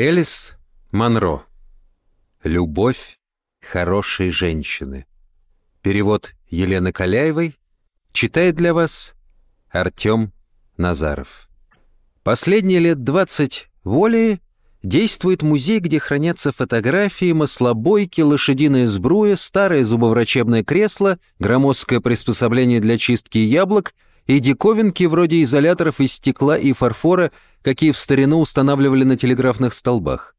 Элис Монро. Любовь хорошей женщины. Перевод Елены Каляевой. Читает для вас Артем Назаров. Последние лет 20 воли действует музей, где хранятся фотографии, маслобойки, лошадиная сбруя, старое зубоврачебное кресло, громоздкое приспособление для чистки яблок и диковинки вроде изоляторов из стекла и фарфора – какие в старину устанавливали на телеграфных столбах.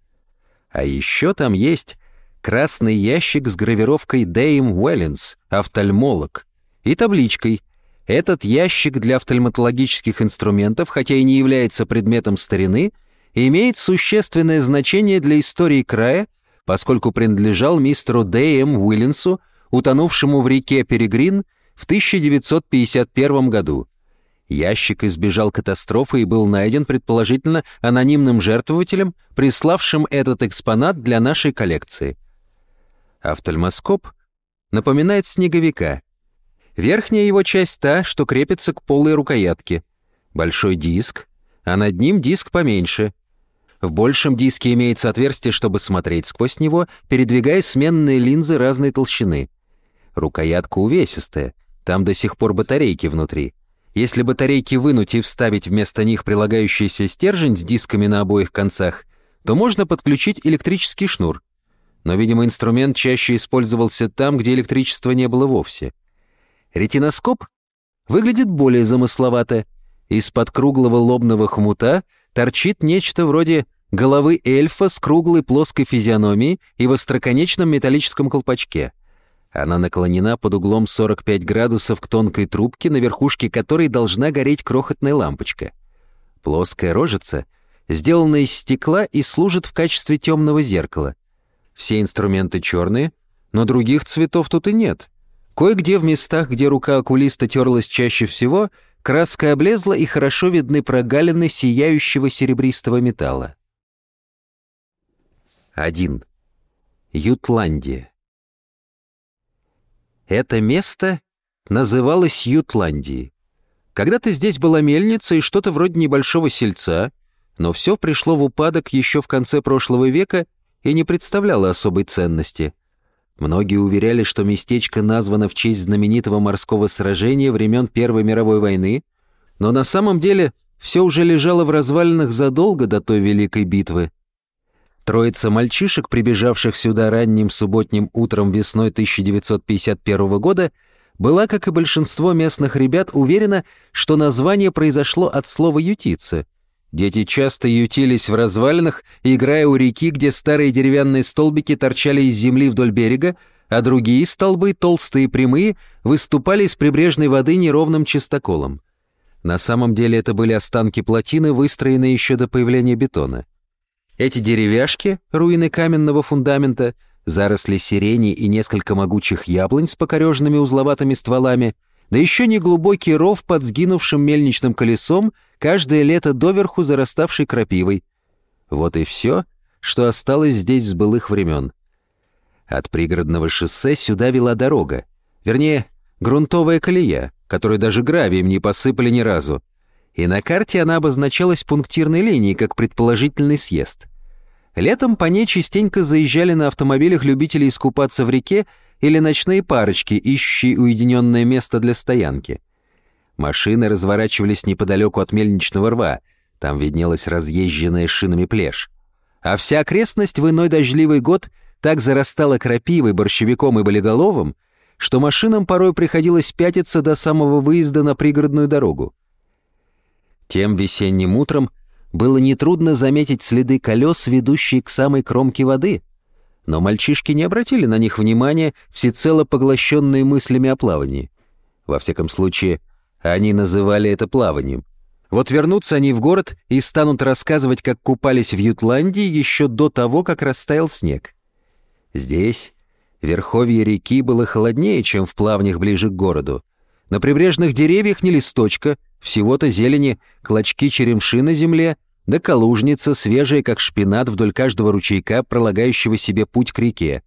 А еще там есть красный ящик с гравировкой «Дэйм Уэллинс, офтальмолог» и табличкой «Этот ящик для офтальматологических инструментов, хотя и не является предметом старины, имеет существенное значение для истории края, поскольку принадлежал мистеру Дэйм Уиллинсу, утонувшему в реке Перегрин в 1951 году. Ящик избежал катастрофы и был найден, предположительно, анонимным жертвователем, приславшим этот экспонат для нашей коллекции. Офтальмоскоп напоминает снеговика. Верхняя его часть та, что крепится к полой рукоятке. Большой диск, а над ним диск поменьше. В большем диске имеется отверстие, чтобы смотреть сквозь него, передвигая сменные линзы разной толщины. Рукоятка увесистая, там до сих пор батарейки внутри. Если батарейки вынуть и вставить вместо них прилагающийся стержень с дисками на обоих концах, то можно подключить электрический шнур. Но, видимо, инструмент чаще использовался там, где электричества не было вовсе. Ретиноскоп выглядит более замысловато. Из-под круглого лобного хмута торчит нечто вроде головы эльфа с круглой плоской физиономией и в остроконечном металлическом колпачке. Она наклонена под углом 45 градусов к тонкой трубке, на верхушке которой должна гореть крохотная лампочка. Плоская рожица сделана из стекла и служит в качестве темного зеркала. Все инструменты черные, но других цветов тут и нет. Кое-где в местах, где рука окулиста терлась чаще всего, краска облезла и хорошо видны прогалины сияющего серебристого металла. 1. Ютландия. Это место называлось Ютландией. Когда-то здесь была мельница и что-то вроде небольшого сельца, но все пришло в упадок еще в конце прошлого века и не представляло особой ценности. Многие уверяли, что местечко названо в честь знаменитого морского сражения времен Первой мировой войны, но на самом деле все уже лежало в развалинах задолго до той великой битвы. Троица мальчишек, прибежавших сюда ранним субботним утром весной 1951 года, была, как и большинство местных ребят, уверена, что название произошло от слова «ютиться». Дети часто ютились в развалинах, играя у реки, где старые деревянные столбики торчали из земли вдоль берега, а другие столбы, толстые и прямые, выступали из прибрежной воды неровным чистоколом. На самом деле это были останки плотины, выстроенные еще до появления бетона. Эти деревяшки, руины каменного фундамента, заросли сирени и несколько могучих яблонь с покореженными узловатыми стволами, да еще неглубокий ров под сгинувшим мельничным колесом, каждое лето доверху зараставший крапивой. Вот и все, что осталось здесь с былых времен. От пригородного шоссе сюда вела дорога, вернее, грунтовая колея, которую даже гравием не посыпали ни разу, и на карте она обозначалась пунктирной линией, как предположительный съезд. Летом по ней частенько заезжали на автомобилях любители искупаться в реке или ночные парочки, ищущие уединенное место для стоянки. Машины разворачивались неподалеку от мельничного рва, там виднелась разъезженная шинами плешь. А вся окрестность в иной дождливый год так зарастала крапивой, борщевиком и болиголовым, что машинам порой приходилось пятиться до самого выезда на пригородную дорогу. Тем весенним утром было нетрудно заметить следы колес, ведущие к самой кромке воды. Но мальчишки не обратили на них внимания, всецело поглощенные мыслями о плавании. Во всяком случае, они называли это плаванием. Вот вернутся они в город и станут рассказывать, как купались в Ютландии еще до того, как растаял снег. Здесь верховье реки было холоднее, чем в плавнях ближе к городу. На прибрежных деревьях не листочка — всего-то зелени, клочки черемши на земле, да калужница, свежая, как шпинат, вдоль каждого ручейка, пролагающего себе путь к реке.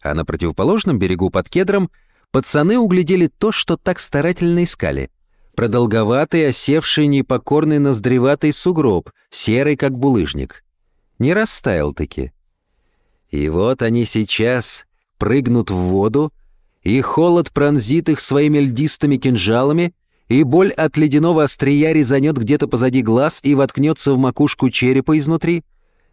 А на противоположном берегу под кедром пацаны углядели то, что так старательно искали. Продолговатый, осевший, непокорный ноздреватый сугроб, серый, как булыжник. не растаял-таки. И вот они сейчас прыгнут в воду, и холод пронзит их своими льдистыми кинжалами, и боль от ледяного острия резанет где-то позади глаз и воткнется в макушку черепа изнутри.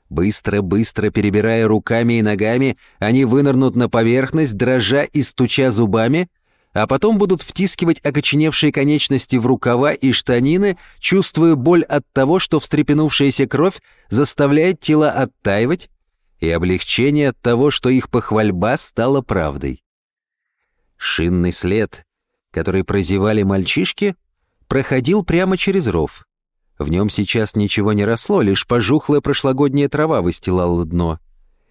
Быстро-быстро перебирая руками и ногами, они вынырнут на поверхность, дрожа и стуча зубами, а потом будут втискивать окоченевшие конечности в рукава и штанины, чувствуя боль от того, что встрепенувшаяся кровь заставляет тела оттаивать, и облегчение от того, что их похвальба стала правдой. Шинный след, который прозевали мальчишки, проходил прямо через ров. В нем сейчас ничего не росло, лишь пожухлая прошлогодняя трава выстилала дно.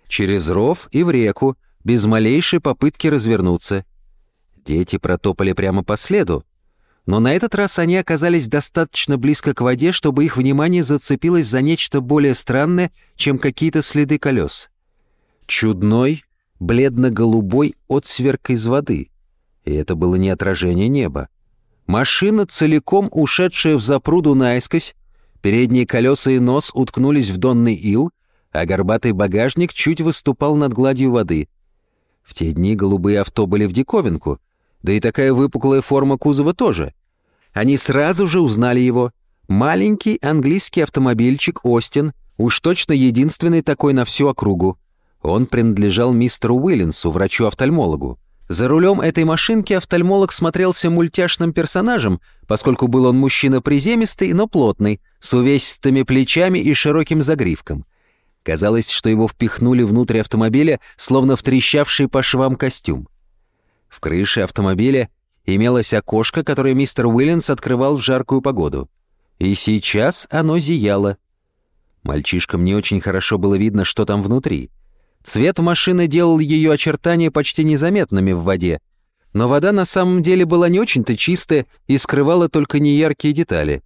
Через ров и в реку, без малейшей попытки развернуться. Дети протопали прямо по следу, но на этот раз они оказались достаточно близко к воде, чтобы их внимание зацепилось за нечто более странное, чем какие-то следы колес. Чудной, бледно-голубой отсверк из воды. И это было не отражение неба. Машина, целиком ушедшая в запруду наискось, передние колеса и нос уткнулись в донный ил, а горбатый багажник чуть выступал над гладью воды. В те дни голубые авто были в диковинку, да и такая выпуклая форма кузова тоже. Они сразу же узнали его. Маленький английский автомобильчик «Остин», уж точно единственный такой на всю округу. Он принадлежал мистеру Уиллинсу, врачу-офтальмологу. За рулем этой машинки офтальмолог смотрелся мультяшным персонажем, поскольку был он мужчина приземистый, но плотный, с увесистыми плечами и широким загривком. Казалось, что его впихнули внутрь автомобиля, словно в трещавший по швам костюм. В крыше автомобиля имелось окошко, которое мистер Уиллинс открывал в жаркую погоду. И сейчас оно зияло. Мальчишкам не очень хорошо было видно, что там внутри — Цвет машины делал ее очертания почти незаметными в воде, но вода на самом деле была не очень-то чистая и скрывала только неяркие детали.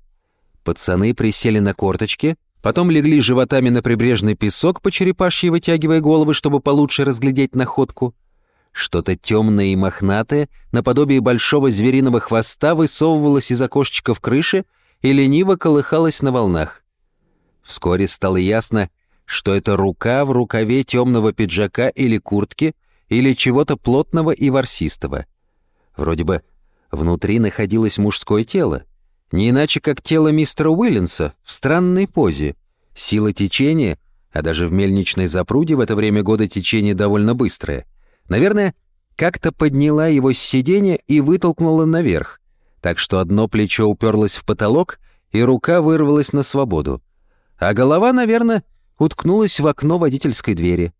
Пацаны присели на корточки, потом легли животами на прибрежный песок по черепашьи, вытягивая головы, чтобы получше разглядеть находку. Что-то темное и мохнатое, наподобие большого звериного хвоста, высовывалось из окошечка в крыше и лениво колыхалось на волнах. Вскоре стало ясно, что это рука в рукаве темного пиджака или куртки, или чего-то плотного и ворсистого. Вроде бы внутри находилось мужское тело, не иначе как тело мистера Уиллинса в странной позе. Сила течения, а даже в мельничной запруде в это время года течение довольно быстрое, наверное, как-то подняла его с сиденья и вытолкнула наверх, так что одно плечо уперлось в потолок, и рука вырвалась на свободу. А голова, наверное, уткнулась в окно водительской двери.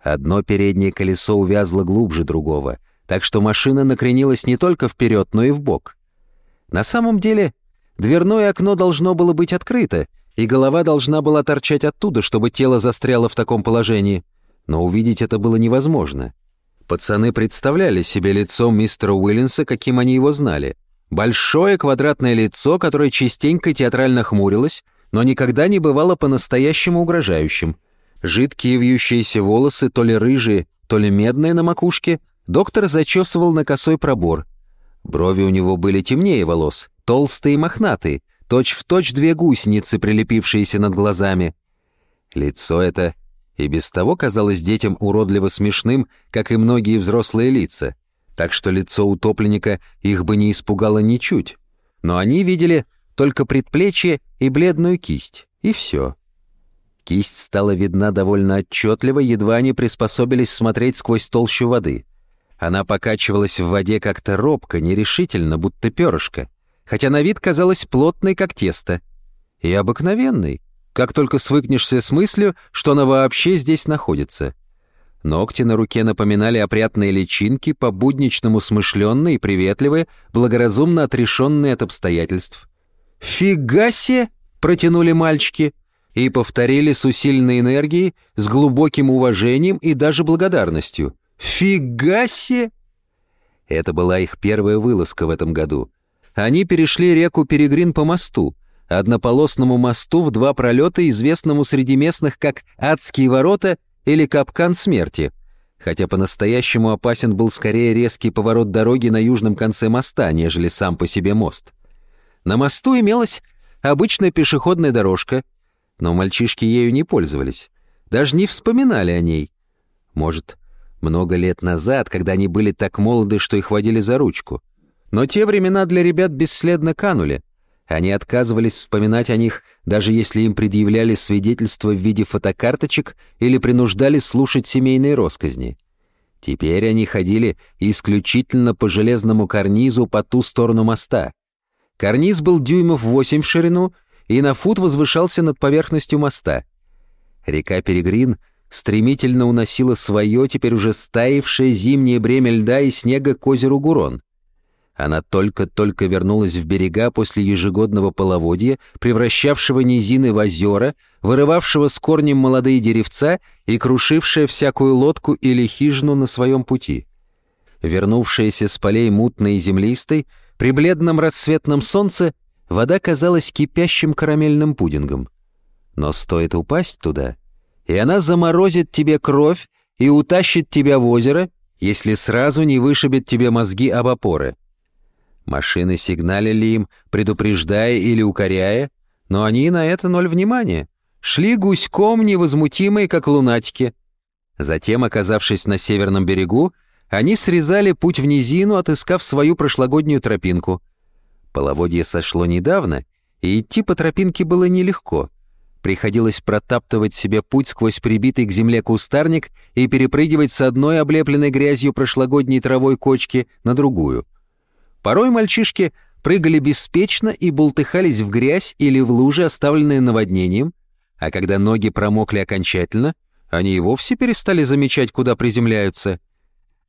Одно переднее колесо увязло глубже другого, так что машина накренилась не только вперед, но и в бок. На самом деле, дверное окно должно было быть открыто, и голова должна была торчать оттуда, чтобы тело застряло в таком положении, но увидеть это было невозможно. Пацаны представляли себе лицо мистера Уиллинса, каким они его знали. Большое квадратное лицо, которое частенько театрально хмурилось, но никогда не бывало по-настоящему угрожающим. Жидкие вьющиеся волосы, то ли рыжие, то ли медные на макушке, доктор зачесывал на косой пробор. Брови у него были темнее волос, толстые и мохнатые, точь-в-точь точь две гусеницы, прилепившиеся над глазами. Лицо это и без того казалось детям уродливо смешным, как и многие взрослые лица, так что лицо утопленника их бы не испугало ничуть. Но они видели только предплечье и бледную кисть, и все. Кисть стала видна довольно отчетливо, едва они приспособились смотреть сквозь толщу воды. Она покачивалась в воде как-то робко, нерешительно, будто перышко, хотя на вид казалась плотной, как тесто. И обыкновенной, как только свыкнешься с мыслью, что она вообще здесь находится. Ногти на руке напоминали опрятные личинки, по-будничному смышленные приветливые, благоразумно отрешенные от обстоятельств. «Фига себе!» — протянули мальчики и повторили с усиленной энергией, с глубоким уважением и даже благодарностью. «Фига себе!» Это была их первая вылазка в этом году. Они перешли реку Перегрин по мосту, однополосному мосту в два пролета, известному среди местных как «Адские ворота» или «Капкан смерти», хотя по-настоящему опасен был скорее резкий поворот дороги на южном конце моста, нежели сам по себе мост. На мосту имелась обычная пешеходная дорожка. но мальчишки ею не пользовались, даже не вспоминали о ней. Может, много лет назад, когда они были так молоды, что их водили за ручку. Но те времена для ребят бесследно канули. Они отказывались вспоминать о них, даже если им предъявляли свидетельства в виде фотокарточек или принуждали слушать семейные росказни. Теперь они ходили исключительно по железному карнизу по ту сторону моста. Карниз был дюймов 8 в ширину и на фут возвышался над поверхностью моста. Река Перегрин стремительно уносила свое, теперь уже стаившее зимнее бремя льда и снега к озеру Гурон. Она только-только вернулась в берега после ежегодного половодья, превращавшего низины в озера, вырывавшего с корнем молодые деревца и крушившая всякую лодку или хижину на своем пути. Вернувшаяся с полей мутной и землистой, при бледном рассветном солнце вода казалась кипящим карамельным пудингом. Но стоит упасть туда, и она заморозит тебе кровь и утащит тебя в озеро, если сразу не вышибет тебе мозги об опоры. Машины сигналили им, предупреждая или укоряя, но они на это ноль внимания шли гуськом невозмутимые, как лунатики. Затем, оказавшись на северном берегу, они срезали путь в низину, отыскав свою прошлогоднюю тропинку. Половодье сошло недавно, и идти по тропинке было нелегко. Приходилось протаптывать себе путь сквозь прибитый к земле кустарник и перепрыгивать с одной облепленной грязью прошлогодней травой кочки на другую. Порой мальчишки прыгали беспечно и бултыхались в грязь или в лужи, оставленные наводнением, а когда ноги промокли окончательно, они и вовсе перестали замечать, куда приземляются.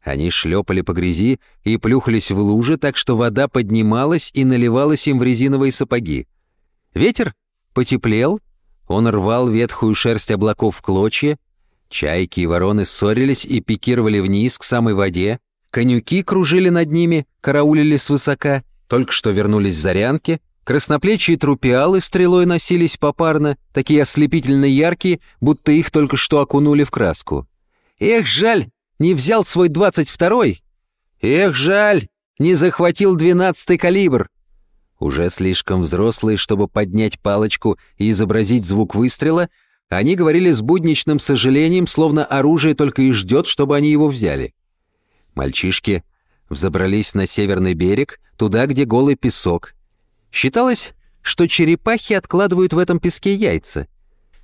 Они шлепали по грязи и плюхались в лужи, так что вода поднималась и наливалась им в резиновые сапоги. Ветер потеплел, он рвал ветхую шерсть облаков в клочья, чайки и вороны ссорились и пикировали вниз к самой воде, конюки кружили над ними, караулили свысока, только что вернулись зарянки — Красноплечие трупиалы стрелой носились попарно, такие ослепительно яркие, будто их только что окунули в краску. «Эх, жаль, не взял свой двадцать второй! Эх, жаль, не захватил двенадцатый калибр!» Уже слишком взрослые, чтобы поднять палочку и изобразить звук выстрела, они говорили с будничным сожалением, словно оружие только и ждет, чтобы они его взяли. Мальчишки взобрались на северный берег, туда, где голый песок, Считалось, что черепахи откладывают в этом песке яйца.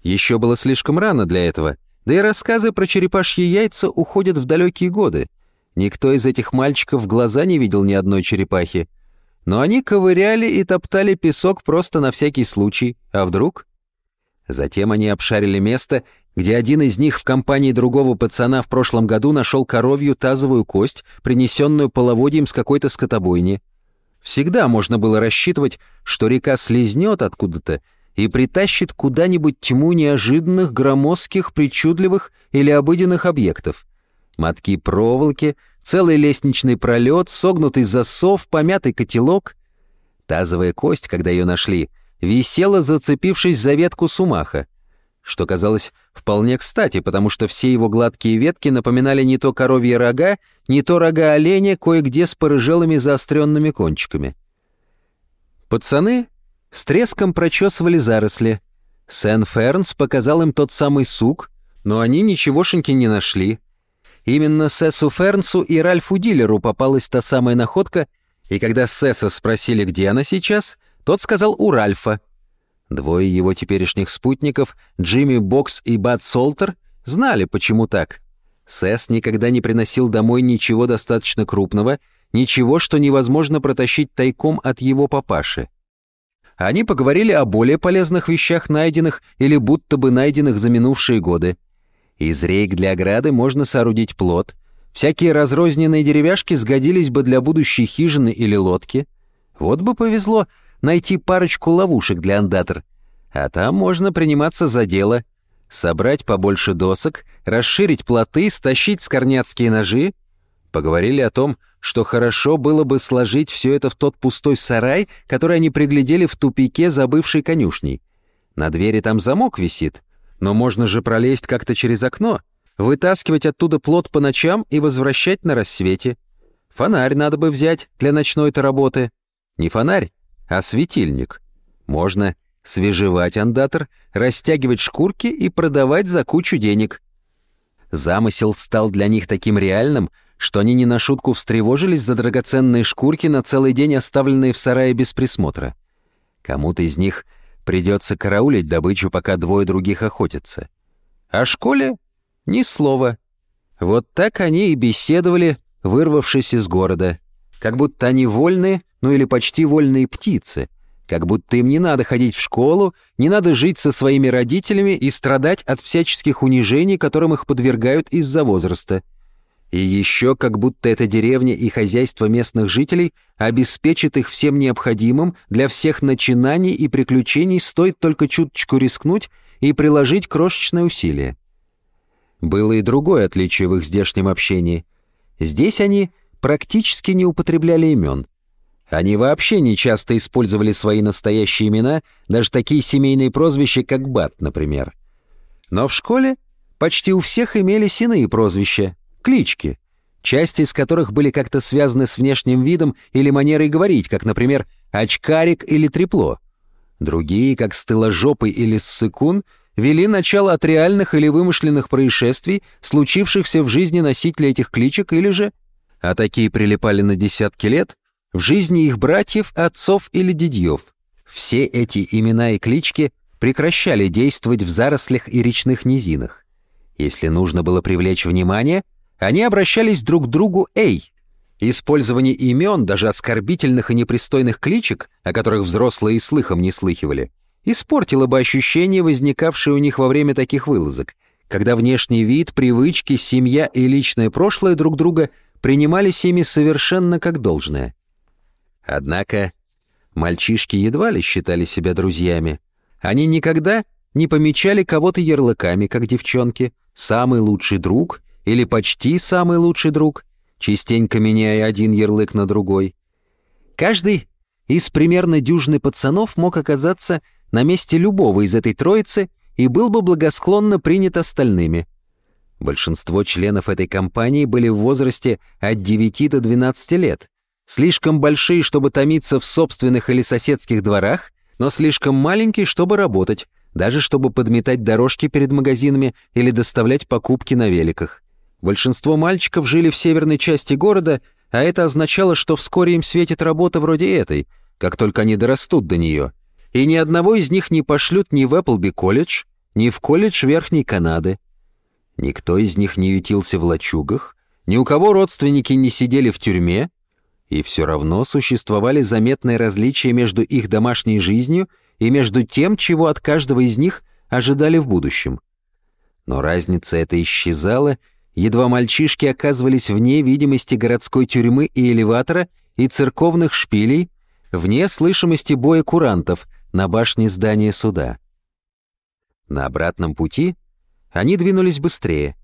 Еще было слишком рано для этого, да и рассказы про черепашьи яйца уходят в далекие годы. Никто из этих мальчиков в глаза не видел ни одной черепахи. Но они ковыряли и топтали песок просто на всякий случай. А вдруг? Затем они обшарили место, где один из них в компании другого пацана в прошлом году нашел коровью тазовую кость, принесенную половодьем с какой-то скотобойни. Всегда можно было рассчитывать, что река слезнет откуда-то и притащит куда-нибудь тьму неожиданных, громоздких, причудливых или обыденных объектов. Мотки проволоки, целый лестничный пролет, согнутый засов, помятый котелок. Тазовая кость, когда ее нашли, висела, зацепившись за ветку сумаха что казалось вполне кстати, потому что все его гладкие ветки напоминали не то коровьи рога, не то рога оленя, кое-где с порыжелыми заостренными кончиками. Пацаны с треском прочесывали заросли. Сен-Фернс показал им тот самый сук, но они ничегошеньки не нашли. Именно Сессу Фернсу и Ральфу Дилеру попалась та самая находка, и когда Сесса спросили, где она сейчас, тот сказал у Ральфа — Двое его теперешних спутников, Джимми Бокс и Бат Солтер, знали, почему так. Сэс никогда не приносил домой ничего достаточно крупного, ничего, что невозможно протащить тайком от его папаши. Они поговорили о более полезных вещах, найденных или будто бы найденных за минувшие годы. Из рейк для ограды можно соорудить плод. Всякие разрозненные деревяшки сгодились бы для будущей хижины или лодки. Вот бы повезло, найти парочку ловушек для андатор. А там можно приниматься за дело. Собрать побольше досок, расширить плоты, стащить скорняцкие ножи. Поговорили о том, что хорошо было бы сложить все это в тот пустой сарай, который они приглядели в тупике за бывшей конюшней. На двери там замок висит, но можно же пролезть как-то через окно, вытаскивать оттуда плод по ночам и возвращать на рассвете. Фонарь надо бы взять для ночной-то работы. Не фонарь, а светильник. Можно свежевать андатор, растягивать шкурки и продавать за кучу денег. Замысел стал для них таким реальным, что они не на шутку встревожились за драгоценные шкурки на целый день оставленные в сарае без присмотра. Кому-то из них придется караулить добычу, пока двое других охотятся. О школе — ни слова. Вот так они и беседовали, вырвавшись из города. Как будто они вольные, ну или почти вольные птицы — как будто им не надо ходить в школу, не надо жить со своими родителями и страдать от всяческих унижений, которым их подвергают из-за возраста. И еще как будто эта деревня и хозяйство местных жителей обеспечит их всем необходимым для всех начинаний и приключений, стоит только чуточку рискнуть и приложить крошечное усилие. Было и другое отличие в их здешнем общении. Здесь они практически не употребляли имен — они вообще не часто использовали свои настоящие имена, даже такие семейные прозвища, как Бат, например. Но в школе почти у всех имелись иные прозвища, клички, части из которых были как-то связаны с внешним видом или манерой говорить, как, например, «очкарик» или «трепло». Другие, как «стыложопый» или «ссыкун», вели начало от реальных или вымышленных происшествий, случившихся в жизни носителя этих кличек, или же, а такие прилипали на десятки лет, в жизни их братьев, отцов или дедьев. Все эти имена и клички прекращали действовать в зарослях и речных низинах. Если нужно было привлечь внимание, они обращались друг к другу «эй». Использование имен, даже оскорбительных и непристойных кличек, о которых взрослые и слыхом не слыхивали, испортило бы ощущение, возникавшее у них во время таких вылазок, когда внешний вид, привычки, семья и личное прошлое друг друга принимались ими совершенно как должное. Однако мальчишки едва ли считали себя друзьями. Они никогда не помечали кого-то ярлыками, как девчонки, «самый лучший друг» или «почти самый лучший друг», частенько меняя один ярлык на другой. Каждый из примерно дюжины пацанов мог оказаться на месте любого из этой троицы и был бы благосклонно принят остальными. Большинство членов этой компании были в возрасте от 9 до 12 лет, слишком большие, чтобы томиться в собственных или соседских дворах, но слишком маленькие, чтобы работать, даже чтобы подметать дорожки перед магазинами или доставлять покупки на великах. Большинство мальчиков жили в северной части города, а это означало, что вскоре им светит работа вроде этой, как только они дорастут до нее. И ни одного из них не пошлют ни в Эпплби колледж, ни в колледж Верхней Канады. Никто из них не ютился в лачугах, ни у кого родственники не сидели в тюрьме, и все равно существовали заметные различия между их домашней жизнью и между тем, чего от каждого из них ожидали в будущем. Но разница эта исчезала, едва мальчишки оказывались вне видимости городской тюрьмы и элеватора и церковных шпилей, вне слышимости боя курантов на башне здания суда. На обратном пути они двинулись быстрее.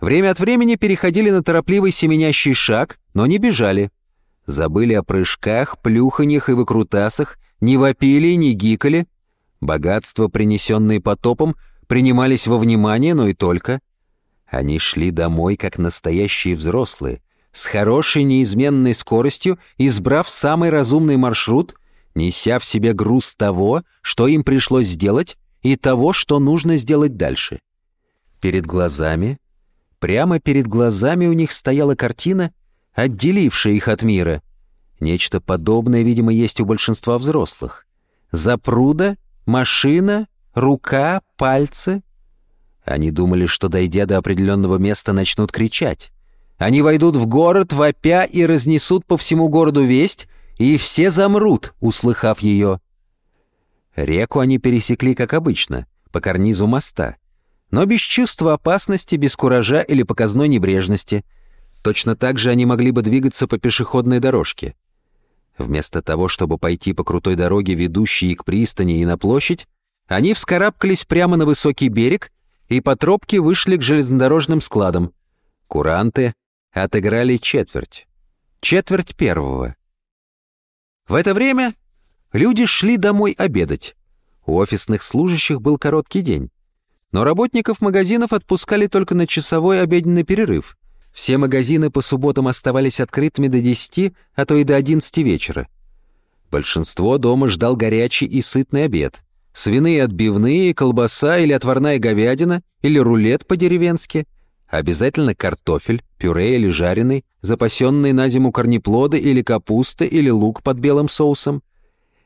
Время от времени переходили на торопливый семенящий шаг, но не бежали — Забыли о прыжках, плюханьях и выкрутасах, не вопили, не гикали. Богатства, принесенные потопом, принимались во внимание, но и только. Они шли домой, как настоящие взрослые, с хорошей неизменной скоростью, избрав самый разумный маршрут, неся в себе груз того, что им пришлось сделать, и того, что нужно сделать дальше. Перед глазами, прямо перед глазами у них стояла картина — отделившее их от мира. Нечто подобное, видимо, есть у большинства взрослых. Запруда, машина, рука, пальцы. Они думали, что, дойдя до определенного места, начнут кричать. Они войдут в город, вопя и разнесут по всему городу весть, и все замрут, услыхав ее. Реку они пересекли, как обычно, по карнизу моста, но без чувства опасности, без куража или показной небрежности — Точно так же они могли бы двигаться по пешеходной дорожке. Вместо того, чтобы пойти по крутой дороге, ведущей к пристани и на площадь, они вскарабкались прямо на высокий берег и по тропке вышли к железнодорожным складам. Куранты отыграли четверть. Четверть первого. В это время люди шли домой обедать. У офисных служащих был короткий день. Но работников магазинов отпускали только на часовой обеденный перерыв. Все магазины по субботам оставались открытыми до 10, а то и до 11 вечера. Большинство дома ждал горячий и сытный обед. Свиные отбивные, колбаса или отварная говядина, или рулет по-деревенски. Обязательно картофель, пюре или жареный, запасенные на зиму корнеплоды или капуста или лук под белым соусом.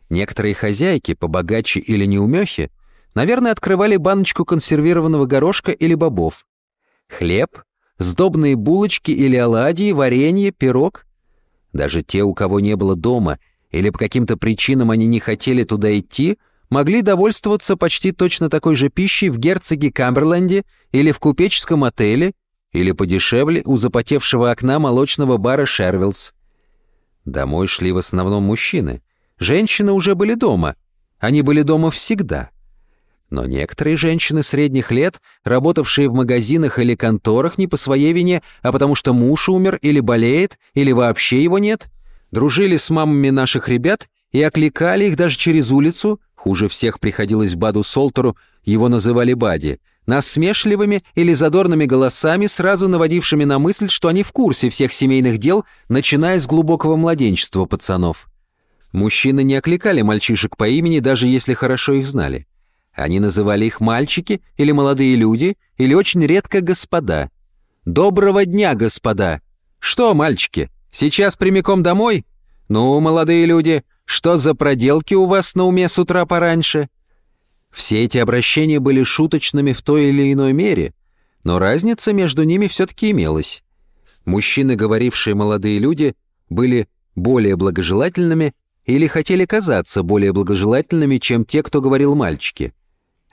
Некоторые хозяйки, побогаче или неумехи, наверное, открывали баночку консервированного горошка или бобов. Хлеб, сдобные булочки или оладьи, варенье, пирог. Даже те, у кого не было дома, или по каким-то причинам они не хотели туда идти, могли довольствоваться почти точно такой же пищей в герцоге Камберленде или в купеческом отеле, или подешевле у запотевшего окна молочного бара «Шервиллс». Домой шли в основном мужчины. Женщины уже были дома. Они были дома всегда. Но некоторые женщины средних лет, работавшие в магазинах или конторах не по своей вине, а потому что муж умер или болеет, или вообще его нет, дружили с мамами наших ребят и окликали их даже через улицу, хуже всех приходилось Баду Солтеру, его называли Бади, насмешливыми или задорными голосами, сразу наводившими на мысль, что они в курсе всех семейных дел, начиная с глубокого младенчества пацанов. Мужчины не окликали мальчишек по имени, даже если хорошо их знали. Они называли их мальчики или молодые люди, или очень редко господа. «Доброго дня, господа!» «Что, мальчики, сейчас прямиком домой?» «Ну, молодые люди, что за проделки у вас на уме с утра пораньше?» Все эти обращения были шуточными в той или иной мере, но разница между ними все-таки имелась. Мужчины, говорившие молодые люди, были более благожелательными или хотели казаться более благожелательными, чем те, кто говорил мальчики.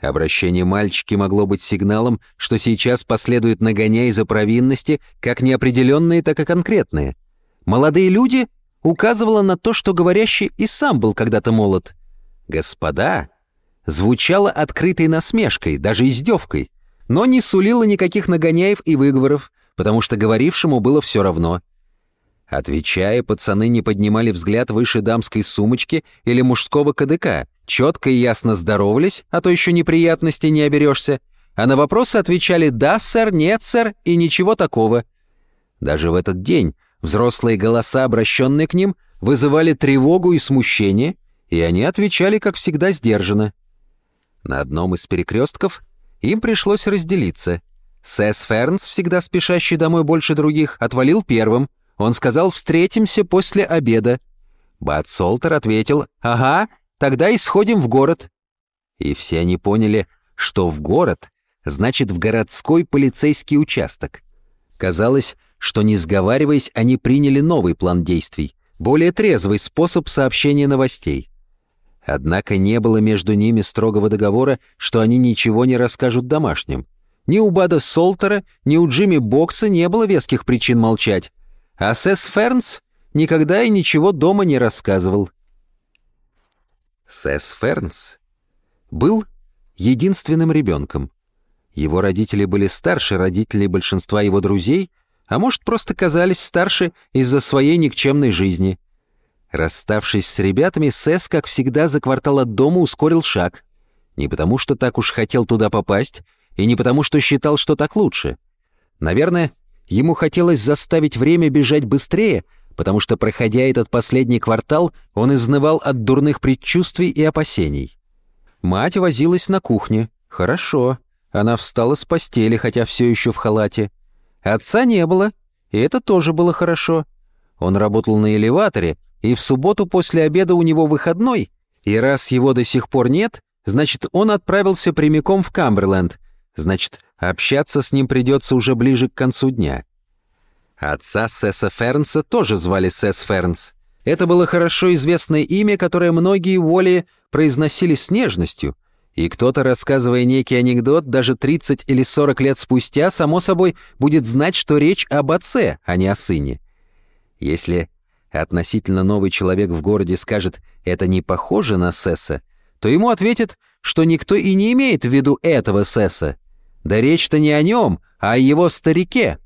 Обращение мальчики могло быть сигналом, что сейчас последует нагоняй за провинности, как неопределенные, так и конкретные. Молодые люди указывало на то, что говорящий и сам был когда-то молод. «Господа» звучало открытой насмешкой, даже издевкой, но не сулило никаких нагоняев и выговоров, потому что говорившему было все равно — Отвечая, пацаны не поднимали взгляд выше дамской сумочки или мужского кадыка, четко и ясно здоровались, а то еще неприятностей не оберешься, а на вопросы отвечали «да, сэр», «нет, сэр» и ничего такого. Даже в этот день взрослые голоса, обращенные к ним, вызывали тревогу и смущение, и они отвечали, как всегда, сдержанно. На одном из перекрестков им пришлось разделиться. Сэс Фернс, всегда спешащий домой больше других, отвалил первым — он сказал «встретимся после обеда». Бат Солтер ответил «Ага, тогда и сходим в город». И все они поняли, что в город значит в городской полицейский участок. Казалось, что не сговариваясь, они приняли новый план действий, более трезвый способ сообщения новостей. Однако не было между ними строгого договора, что они ничего не расскажут домашним. Ни у Бада Солтера, ни у Джимми Бокса не было веских причин молчать, а Сэс Фернс никогда и ничего дома не рассказывал. Сэс Фернс был единственным ребенком. Его родители были старше родителей большинства его друзей, а может, просто казались старше из-за своей никчемной жизни. Расставшись с ребятами, Сэс, как всегда, за квартал от дома ускорил шаг. Не потому, что так уж хотел туда попасть, и не потому, что считал, что так лучше. Наверное, Ему хотелось заставить время бежать быстрее, потому что, проходя этот последний квартал, он изнывал от дурных предчувствий и опасений. Мать возилась на кухне. Хорошо. Она встала с постели, хотя все еще в халате. Отца не было, и это тоже было хорошо. Он работал на элеваторе, и в субботу после обеда у него выходной, и раз его до сих пор нет, значит, он отправился прямиком в Камберленд, значит, Общаться с ним придется уже ближе к концу дня. Отца Сесса Фернса тоже звали Сесс Фернс. Это было хорошо известное имя, которое многие воли произносили с нежностью, и кто-то, рассказывая некий анекдот, даже 30 или 40 лет спустя, само собой, будет знать, что речь об отце, а не о сыне. Если относительно новый человек в городе скажет «это не похоже на Сесса», то ему ответят, что никто и не имеет в виду этого Сесса, да речь-то не о нем, а о его старике.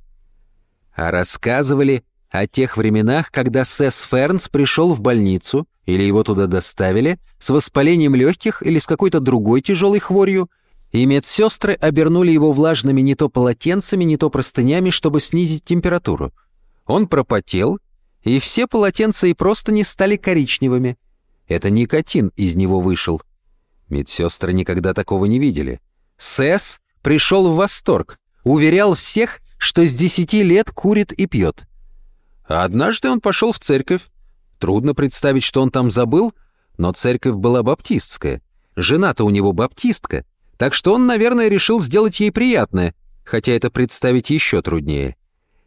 А рассказывали о тех временах, когда Сэс Фернс пришел в больницу, или его туда доставили, с воспалением легких или с какой-то другой тяжелой хворью, и медсестры обернули его влажными не то полотенцами, не то простынями, чтобы снизить температуру. Он пропотел, и все полотенца и просто не стали коричневыми. Это никотин из него вышел. Медсестры никогда такого не видели. Сэс пришел в восторг, уверял всех, что с десяти лет курит и пьет. А однажды он пошел в церковь. Трудно представить, что он там забыл, но церковь была баптистская. Жена-то у него баптистка, так что он, наверное, решил сделать ей приятное, хотя это представить еще труднее.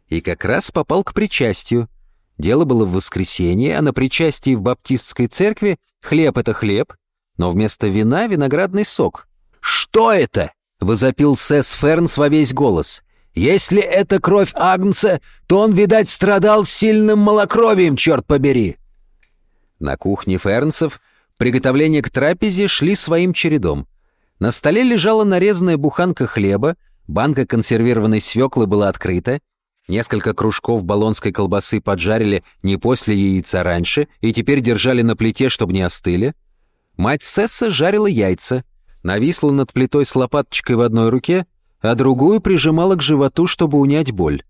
И как раз попал к причастию. Дело было в воскресенье, а на причастии в баптистской церкви хлеб — это хлеб, но вместо вина — виноградный сок. «Что это?» — возопил Сэс Фернс во весь голос. «Если это кровь Агнца, то он, видать, страдал сильным малокровием, черт побери!» На кухне Фернсов приготовления к трапезе шли своим чередом. На столе лежала нарезанная буханка хлеба, банка консервированной свеклы была открыта, несколько кружков болонской колбасы поджарили не после яйца раньше и теперь держали на плите, чтобы не остыли. Мать Сесса жарила яйца, нависла над плитой с лопаточкой в одной руке, а другую прижимала к животу, чтобы унять боль.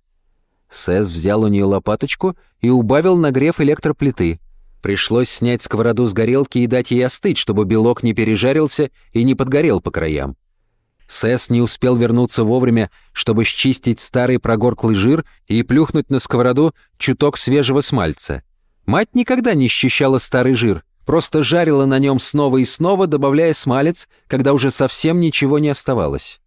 Сесс взял у нее лопаточку и убавил нагрев электроплиты. Пришлось снять сковороду с горелки и дать ей остыть, чтобы белок не пережарился и не подгорел по краям. Сэс не успел вернуться вовремя, чтобы счистить старый прогорклый жир и плюхнуть на сковороду чуток свежего смальца. Мать никогда не счищала старый жир, просто жарила на нем снова и снова, добавляя смалец, когда уже совсем ничего не оставалось.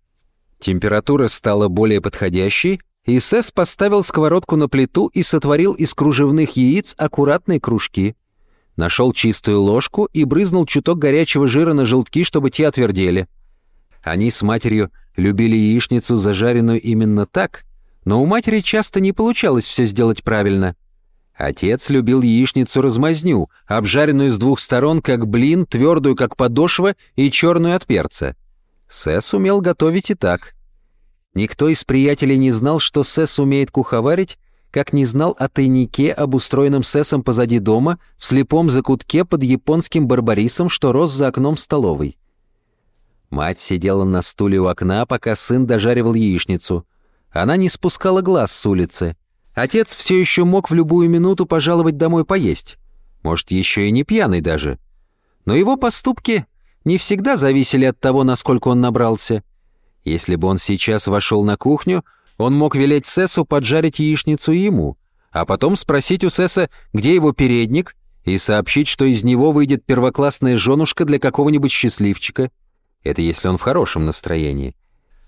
Температура стала более подходящей, и Сэс поставил сковородку на плиту и сотворил из кружевных яиц аккуратные кружки. Нашел чистую ложку и брызнул чуток горячего жира на желтки, чтобы те отвердели. Они с матерью любили яичницу, зажаренную именно так, но у матери часто не получалось все сделать правильно. Отец любил яичницу-размазню, обжаренную с двух сторон, как блин, твердую, как подошва, и черную от перца. Сэс умел готовить и так. Никто из приятелей не знал, что Сэс умеет куховарить, как не знал о тайнике, обустроенном Сэсом позади дома, в слепом закутке под японским барбарисом, что рос за окном столовой. Мать сидела на стуле у окна, пока сын дожаривал яичницу. Она не спускала глаз с улицы. Отец все еще мог в любую минуту пожаловать домой поесть. Может, еще и не пьяный даже. Но его поступки не всегда зависели от того, насколько он набрался. Если бы он сейчас вошел на кухню, он мог велеть Сесу поджарить яичницу ему, а потом спросить у Сеса, где его передник, и сообщить, что из него выйдет первоклассная женушка для какого-нибудь счастливчика — это если он в хорошем настроении.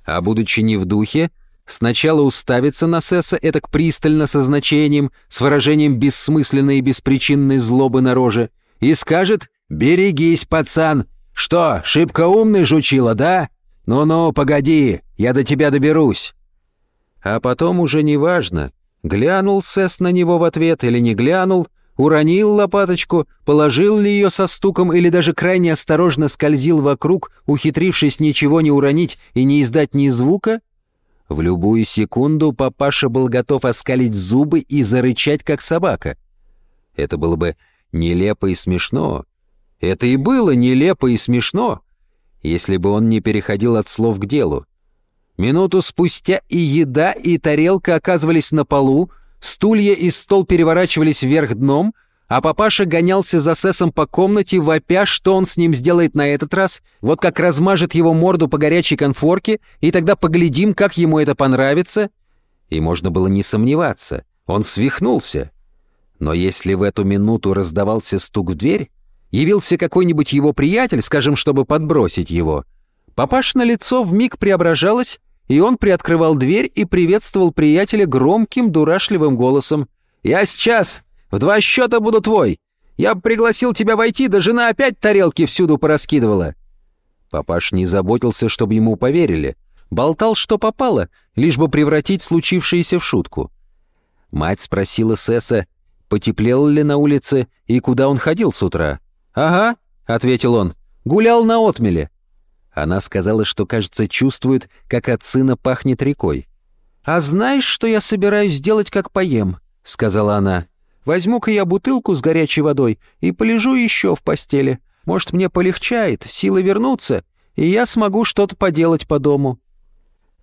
А будучи не в духе, сначала уставится на Сесса этак пристально со значением, с выражением бессмысленной и беспричинной злобы на роже, и скажет «Берегись, пацан! Что, шибко умный жучила, да? Ну-ну, погоди, я до тебя доберусь!» А потом уже неважно, глянул Сесс на него в ответ или не глянул, уронил лопаточку, положил ли ее со стуком или даже крайне осторожно скользил вокруг, ухитрившись ничего не уронить и не издать ни звука? В любую секунду папаша был готов оскалить зубы и зарычать, как собака. Это было бы нелепо и смешно. Это и было нелепо и смешно, если бы он не переходил от слов к делу. Минуту спустя и еда, и тарелка оказывались на полу, Стулья и стол переворачивались вверх дном, а папаша гонялся за Сесом по комнате, вопя, что он с ним сделает на этот раз, вот как размажет его морду по горячей конфорке, и тогда поглядим, как ему это понравится. И можно было не сомневаться, он свихнулся. Но если в эту минуту раздавался стук в дверь, явился какой-нибудь его приятель, скажем, чтобы подбросить его, папаш на лицо вмиг преображалось, и он приоткрывал дверь и приветствовал приятеля громким, дурашливым голосом. «Я сейчас! В два счета буду твой! Я пригласил тебя войти, да жена опять тарелки всюду пораскидывала!» Папаш не заботился, чтобы ему поверили. Болтал, что попало, лишь бы превратить случившееся в шутку. Мать спросила Сесса, потеплел ли на улице и куда он ходил с утра. «Ага», — ответил он, — «гулял на отмеле». Она сказала, что, кажется, чувствует, как от сына пахнет рекой. «А знаешь, что я собираюсь сделать, как поем?» — сказала она. «Возьму-ка я бутылку с горячей водой и полежу еще в постели. Может, мне полегчает, силы вернутся, и я смогу что-то поделать по дому».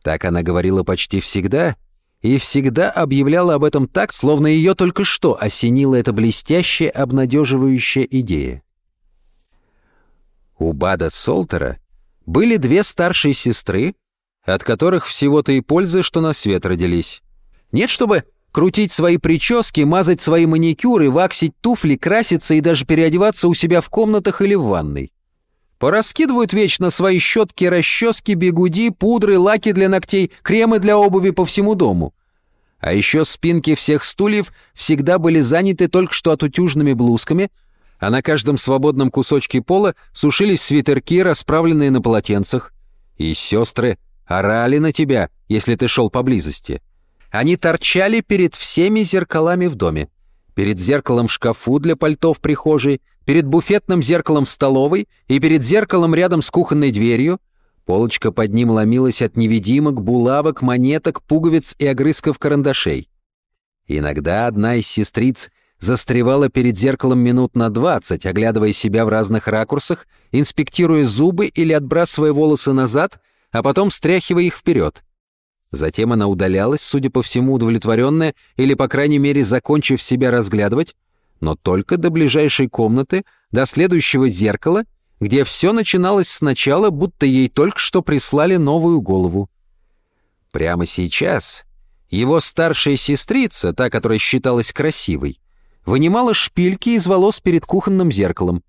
Так она говорила почти всегда, и всегда объявляла об этом так, словно ее только что осенила эта блестящая, обнадеживающая идея. У Бада Солтера были две старшие сестры, от которых всего-то и пользы, что на свет родились. Нет, чтобы крутить свои прически, мазать свои маникюры, ваксить туфли, краситься и даже переодеваться у себя в комнатах или в ванной. Пораскидывают вечно свои щетки, расчески, бегуди, пудры, лаки для ногтей, кремы для обуви по всему дому. А еще спинки всех стульев всегда были заняты только что отутюжными блузками, а на каждом свободном кусочке пола сушились свитерки, расправленные на полотенцах. И сестры орали на тебя, если ты шел поблизости. Они торчали перед всеми зеркалами в доме. Перед зеркалом в шкафу для пальто в прихожей, перед буфетным зеркалом в столовой и перед зеркалом рядом с кухонной дверью. Полочка под ним ломилась от невидимок, булавок, монеток, пуговиц и огрызков карандашей. Иногда одна из сестриц застревала перед зеркалом минут на двадцать, оглядывая себя в разных ракурсах, инспектируя зубы или отбрасывая волосы назад, а потом стряхивая их вперед. Затем она удалялась, судя по всему, удовлетворенная или, по крайней мере, закончив себя разглядывать, но только до ближайшей комнаты, до следующего зеркала, где все начиналось сначала, будто ей только что прислали новую голову. Прямо сейчас его старшая сестрица, та, которая считалась красивой, вынимала шпильки из волос перед кухонным зеркалом.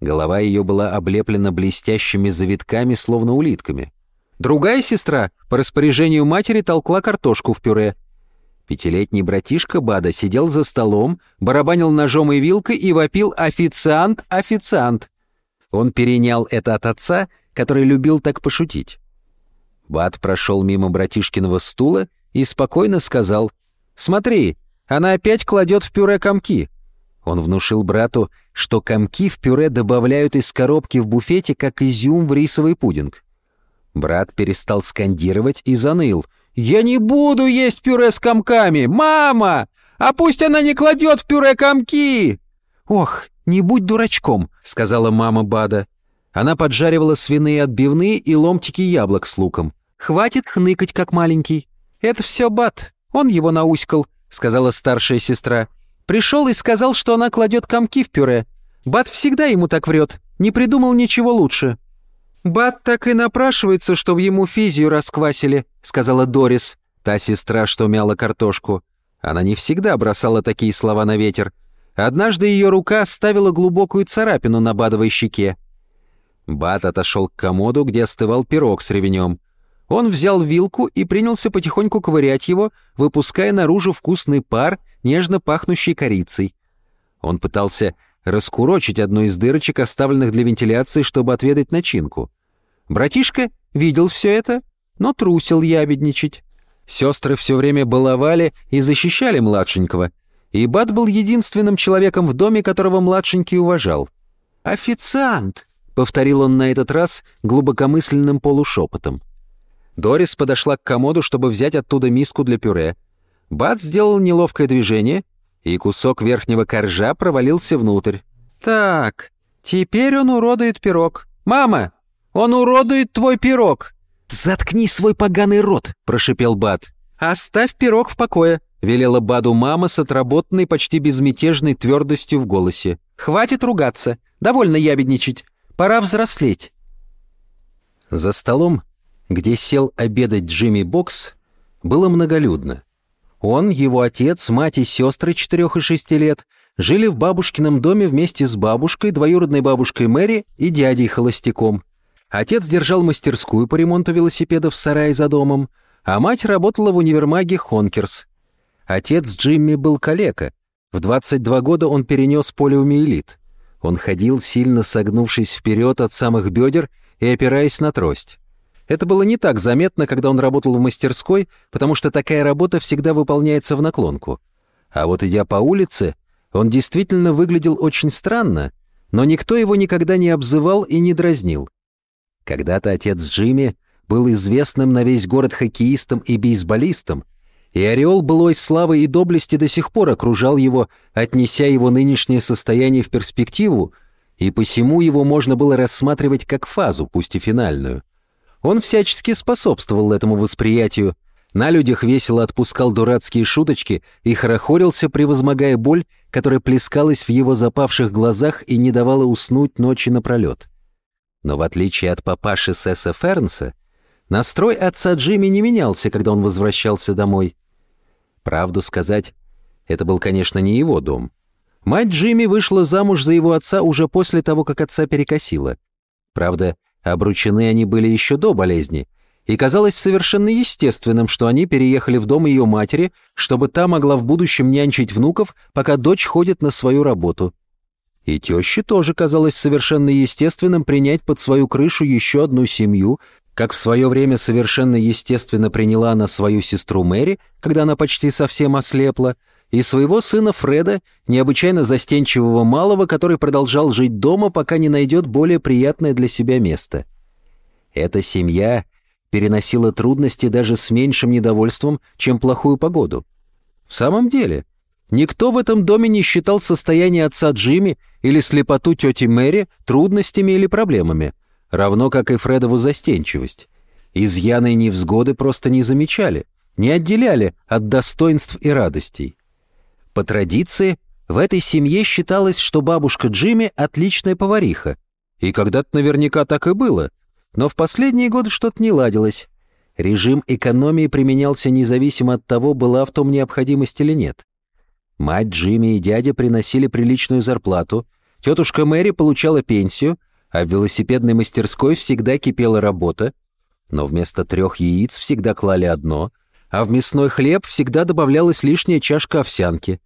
Голова ее была облеплена блестящими завитками, словно улитками. Другая сестра по распоряжению матери толкла картошку в пюре. Пятилетний братишка Бада сидел за столом, барабанил ножом и вилкой и вопил «Официант! Официант!». Он перенял это от отца, который любил так пошутить. Бад прошел мимо братишкиного стула и спокойно сказал «Смотри, она опять кладет в пюре комки». Он внушил брату, что комки в пюре добавляют из коробки в буфете, как изюм в рисовый пудинг. Брат перестал скандировать и заныл. «Я не буду есть пюре с комками! Мама! А пусть она не кладет в пюре комки!» «Ох, не будь дурачком», — сказала мама Бада. Она поджаривала свиные отбивные и ломтики яблок с луком. «Хватит хныкать, как маленький». «Это все Бад, он его науськал», — сказала старшая сестра. «Пришел и сказал, что она кладет комки в пюре. Бат всегда ему так врет, не придумал ничего лучше». «Бат так и напрашивается, чтобы ему физию расквасили», — сказала Дорис, та сестра, что мяла картошку. Она не всегда бросала такие слова на ветер. Однажды ее рука оставила глубокую царапину на бадовой щеке. Бат отошел к комоду, где остывал пирог с ревенем. Он взял вилку и принялся потихоньку ковырять его, выпуская наружу вкусный пар, нежно пахнущий корицей. Он пытался раскурочить одну из дырочек, оставленных для вентиляции, чтобы отведать начинку. Братишка видел все это, но трусил ябедничать. Сестры все время баловали и защищали младшенького, и Бат был единственным человеком в доме, которого младшенький уважал. «Официант!» — повторил он на этот раз глубокомысленным полушепотом. Дорис подошла к комоду, чтобы взять оттуда миску для пюре. Бат сделал неловкое движение — и кусок верхнего коржа провалился внутрь. «Так, теперь он уродует пирог. Мама, он уродует твой пирог!» «Заткни свой поганый рот!» — прошипел Бад. «Оставь пирог в покое!» — велела Баду мама с отработанной почти безмятежной твердостью в голосе. «Хватит ругаться! Довольно ябедничать! Пора взрослеть!» За столом, где сел обедать Джимми Бокс, было многолюдно. Он, его отец, мать и сестры четырех и шести лет жили в бабушкином доме вместе с бабушкой, двоюродной бабушкой Мэри и дядей-холостяком. Отец держал мастерскую по ремонту велосипедов в сарае за домом, а мать работала в универмаге «Хонкерс». Отец Джимми был калека. В 22 года он перенес полиомиелит. Он ходил, сильно согнувшись вперед от самых бедер и опираясь на трость. Это было не так заметно, когда он работал в мастерской, потому что такая работа всегда выполняется в наклонку. А вот идя по улице, он действительно выглядел очень странно, но никто его никогда не обзывал и не дразнил. Когда-то отец Джимми был известным на весь город хоккеистом и бейсболистом, и ореол былой славы и доблести до сих пор окружал его, отнеся его нынешнее состояние в перспективу, и посему его можно было рассматривать как фазу, пусть и финальную. Он всячески способствовал этому восприятию. На людях весело отпускал дурацкие шуточки и хорохорился, превозмогая боль, которая плескалась в его запавших глазах и не давала уснуть ночи напролет. Но в отличие от папаши Сесса Фернса, настрой отца Джимми не менялся, когда он возвращался домой. Правду сказать, это был, конечно, не его дом. Мать Джимми вышла замуж за его отца уже после того, как отца перекосила. Правда, обручены они были еще до болезни, и казалось совершенно естественным, что они переехали в дом ее матери, чтобы та могла в будущем нянчить внуков, пока дочь ходит на свою работу. И теще тоже казалось совершенно естественным принять под свою крышу еще одну семью, как в свое время совершенно естественно приняла она свою сестру Мэри, когда она почти совсем ослепла, и своего сына Фреда, необычайно застенчивого малого, который продолжал жить дома, пока не найдет более приятное для себя место. Эта семья переносила трудности даже с меньшим недовольством, чем плохую погоду. В самом деле, никто в этом доме не считал состояние отца Джимми или слепоту тети Мэри трудностями или проблемами, равно как и Фредову застенчивость. Изъяны и невзгоды просто не замечали, не отделяли от достоинств и радостей. По традиции, в этой семье считалось, что бабушка Джимми отличная повариха. И когда-то наверняка так и было, но в последние годы что-то не ладилось. Режим экономии применялся независимо от того, была в том необходимость или нет. Мать Джимми и дядя приносили приличную зарплату, тетушка Мэри получала пенсию, а в велосипедной мастерской всегда кипела работа, но вместо трех яиц всегда клали одно, а в мясной хлеб всегда добавлялась лишняя чашка овсянки.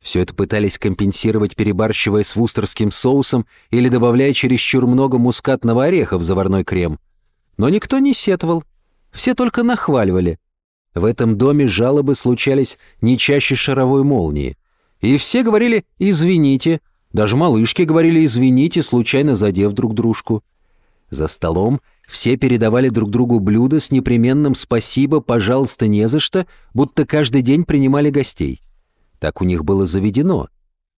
Все это пытались компенсировать, перебарщивая с вустерским соусом или добавляя чересчур много мускатного ореха в заварной крем. Но никто не сетовал. Все только нахваливали. В этом доме жалобы случались не чаще шаровой молнии. И все говорили «извините», даже малышки говорили «извините», случайно задев друг дружку. За столом все передавали друг другу блюда с непременным «спасибо, пожалуйста, не за что», будто каждый день принимали гостей. Так у них было заведено.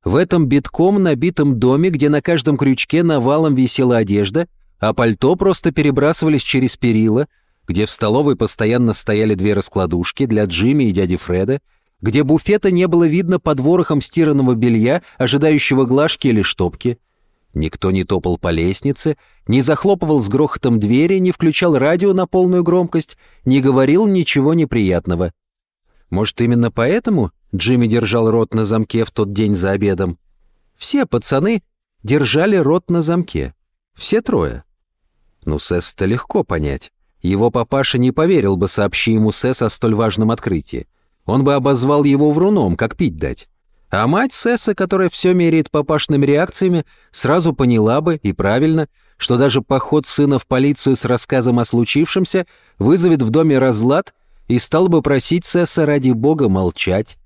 В этом битком набитом доме, где на каждом крючке навалом висела одежда, а пальто просто перебрасывались через перила, где в столовой постоянно стояли две раскладушки для Джимми и дяди Фреда, где буфета не было видно под ворохом стиранного белья, ожидающего глажки или штопки. Никто не топал по лестнице, не захлопывал с грохотом двери, не включал радио на полную громкость, не говорил ничего неприятного. Может, именно поэтому Джимми держал рот на замке в тот день за обедом. Все пацаны держали рот на замке. Все трое. Ну, Сесс-то легко понять. Его папаша не поверил бы, сообщи ему Сесс о столь важном открытии. Он бы обозвал его вруном, как пить дать. А мать Сесса, которая все меряет папашными реакциями, сразу поняла бы, и правильно, что даже поход сына в полицию с рассказом о случившемся вызовет в доме разлад и стал бы просить Сесса ради бога молчать.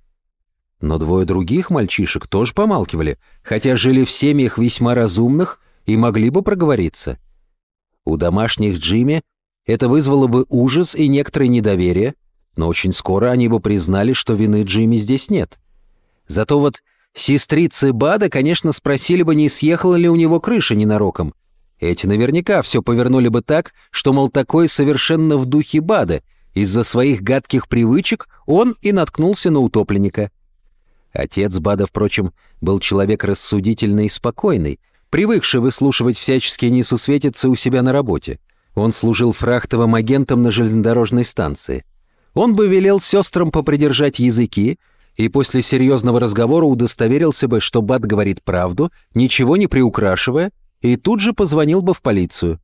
Но двое других мальчишек тоже помалкивали, хотя жили в семьях весьма разумных и могли бы проговориться. У домашних Джимми это вызвало бы ужас и некоторое недоверие, но очень скоро они бы признали, что вины Джимми здесь нет. Зато вот сестрицы Бада, конечно, спросили бы, не съехала ли у него крыша ненароком. Эти наверняка все повернули бы так, что, мол, такой совершенно в духе Бада. Из-за своих гадких привычек он и наткнулся на утопленника. Отец Бада, впрочем, был человек рассудительный и спокойный, привыкший выслушивать всяческие несусветицы у себя на работе. Он служил фрахтовым агентом на железнодорожной станции. Он бы велел сестрам попридержать языки, и после серьезного разговора удостоверился бы, что Бад говорит правду, ничего не приукрашивая, и тут же позвонил бы в полицию.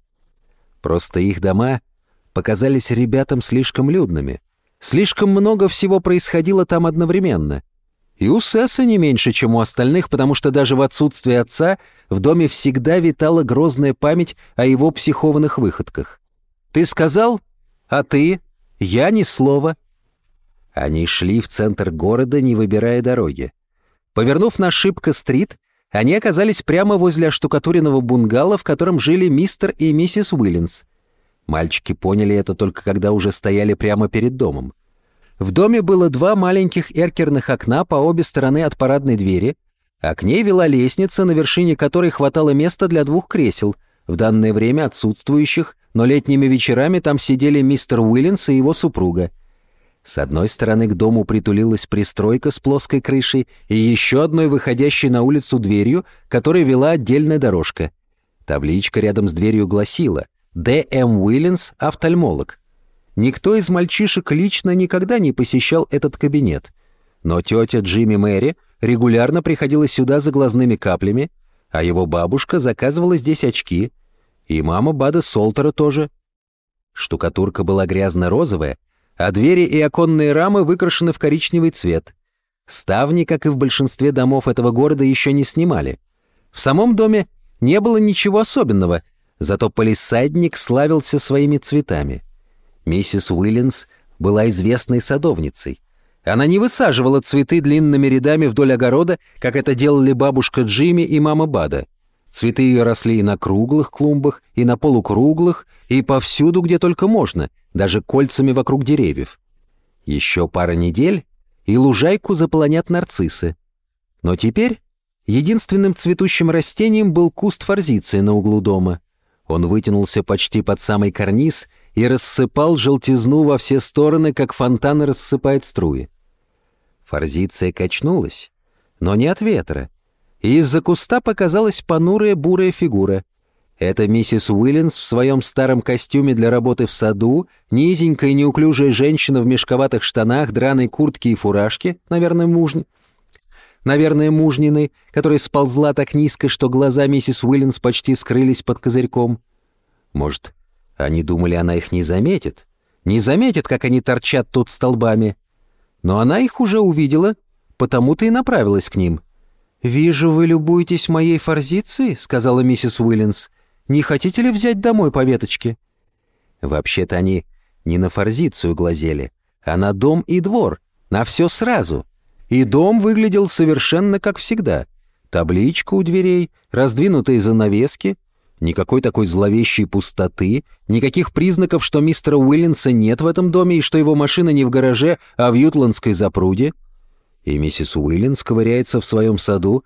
Просто их дома показались ребятам слишком людными. Слишком много всего происходило там одновременно — и у Сесса не меньше, чем у остальных, потому что даже в отсутствие отца в доме всегда витала грозная память о его психованных выходках. «Ты сказал? А ты? Я ни слова». Они шли в центр города, не выбирая дороги. Повернув на Шипка-стрит, они оказались прямо возле оштукатуренного бунгало, в котором жили мистер и миссис Уиллинс. Мальчики поняли это только когда уже стояли прямо перед домом. В доме было два маленьких эркерных окна по обе стороны от парадной двери, а к ней вела лестница, на вершине которой хватало места для двух кресел, в данное время отсутствующих, но летними вечерами там сидели мистер Уиллинс и его супруга. С одной стороны к дому притулилась пристройка с плоской крышей и еще одной выходящей на улицу дверью, которой вела отдельная дорожка. Табличка рядом с дверью гласила «Д.М. Уиллинс, офтальмолог». Никто из мальчишек лично никогда не посещал этот кабинет, но тетя Джимми Мэри регулярно приходила сюда за глазными каплями, а его бабушка заказывала здесь очки, и мама Бада Солтера тоже. Штукатурка была грязно-розовая, а двери и оконные рамы выкрашены в коричневый цвет. Ставни, как и в большинстве домов этого города, еще не снимали. В самом доме не было ничего особенного, зато полисадник славился своими цветами. Миссис Уиллинс была известной садовницей. Она не высаживала цветы длинными рядами вдоль огорода, как это делали бабушка Джимми и мама Бада. Цветы ее росли и на круглых клумбах, и на полукруглых, и повсюду, где только можно, даже кольцами вокруг деревьев. Еще пара недель, и лужайку заполонят нарциссы. Но теперь единственным цветущим растением был куст форзиции на углу дома. Он вытянулся почти под самый карниз и рассыпал желтизну во все стороны, как фонтан рассыпает струи. Форзиция качнулась, но не от ветра, из-за куста показалась понурая бурая фигура. Это миссис Уиллинс в своем старом костюме для работы в саду, низенькая и неуклюжая женщина в мешковатых штанах, драной куртке и фуражке, наверное, мужни, наверное, мужниной, которая сползла так низко, что глаза миссис Уиллинс почти скрылись под козырьком. Может, они думали, она их не заметит? Не заметит, как они торчат тут столбами. Но она их уже увидела, потому-то и направилась к ним. «Вижу, вы любуетесь моей форзицией», — сказала миссис Уиллинс. «Не хотите ли взять домой по веточке?» Вообще-то они не на форзицию глазели, а на дом и двор, на все сразу. И дом выглядел совершенно как всегда. Табличка у дверей, раздвинутые занавески, никакой такой зловещей пустоты, никаких признаков, что мистера Уиллинса нет в этом доме и что его машина не в гараже, а в Ютландской запруде и миссис Уиллинс ковыряется в своем саду,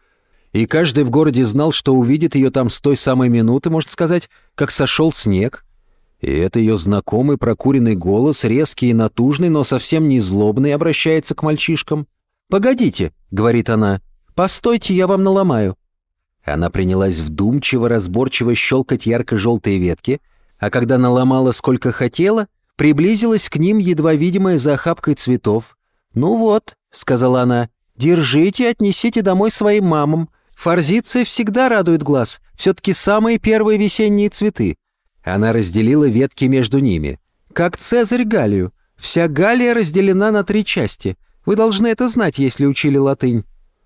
и каждый в городе знал, что увидит ее там с той самой минуты, можно сказать, как сошел снег. И это ее знакомый прокуренный голос, резкий и натужный, но совсем не злобный, обращается к мальчишкам. «Погодите», — говорит она, — «постойте, я вам наломаю». Она принялась вдумчиво, разборчиво щелкать ярко-желтые ветки, а когда наломала сколько хотела, приблизилась к ним, едва видимая за охапкой цветов. «Ну вот», — сказала она. «Держите и отнесите домой своим мамам. Форзиция всегда радует глаз, все-таки самые первые весенние цветы». Она разделила ветки между ними. «Как Цезарь Галлию. Вся Галлия разделена на три части. Вы должны это знать, если учили латынь».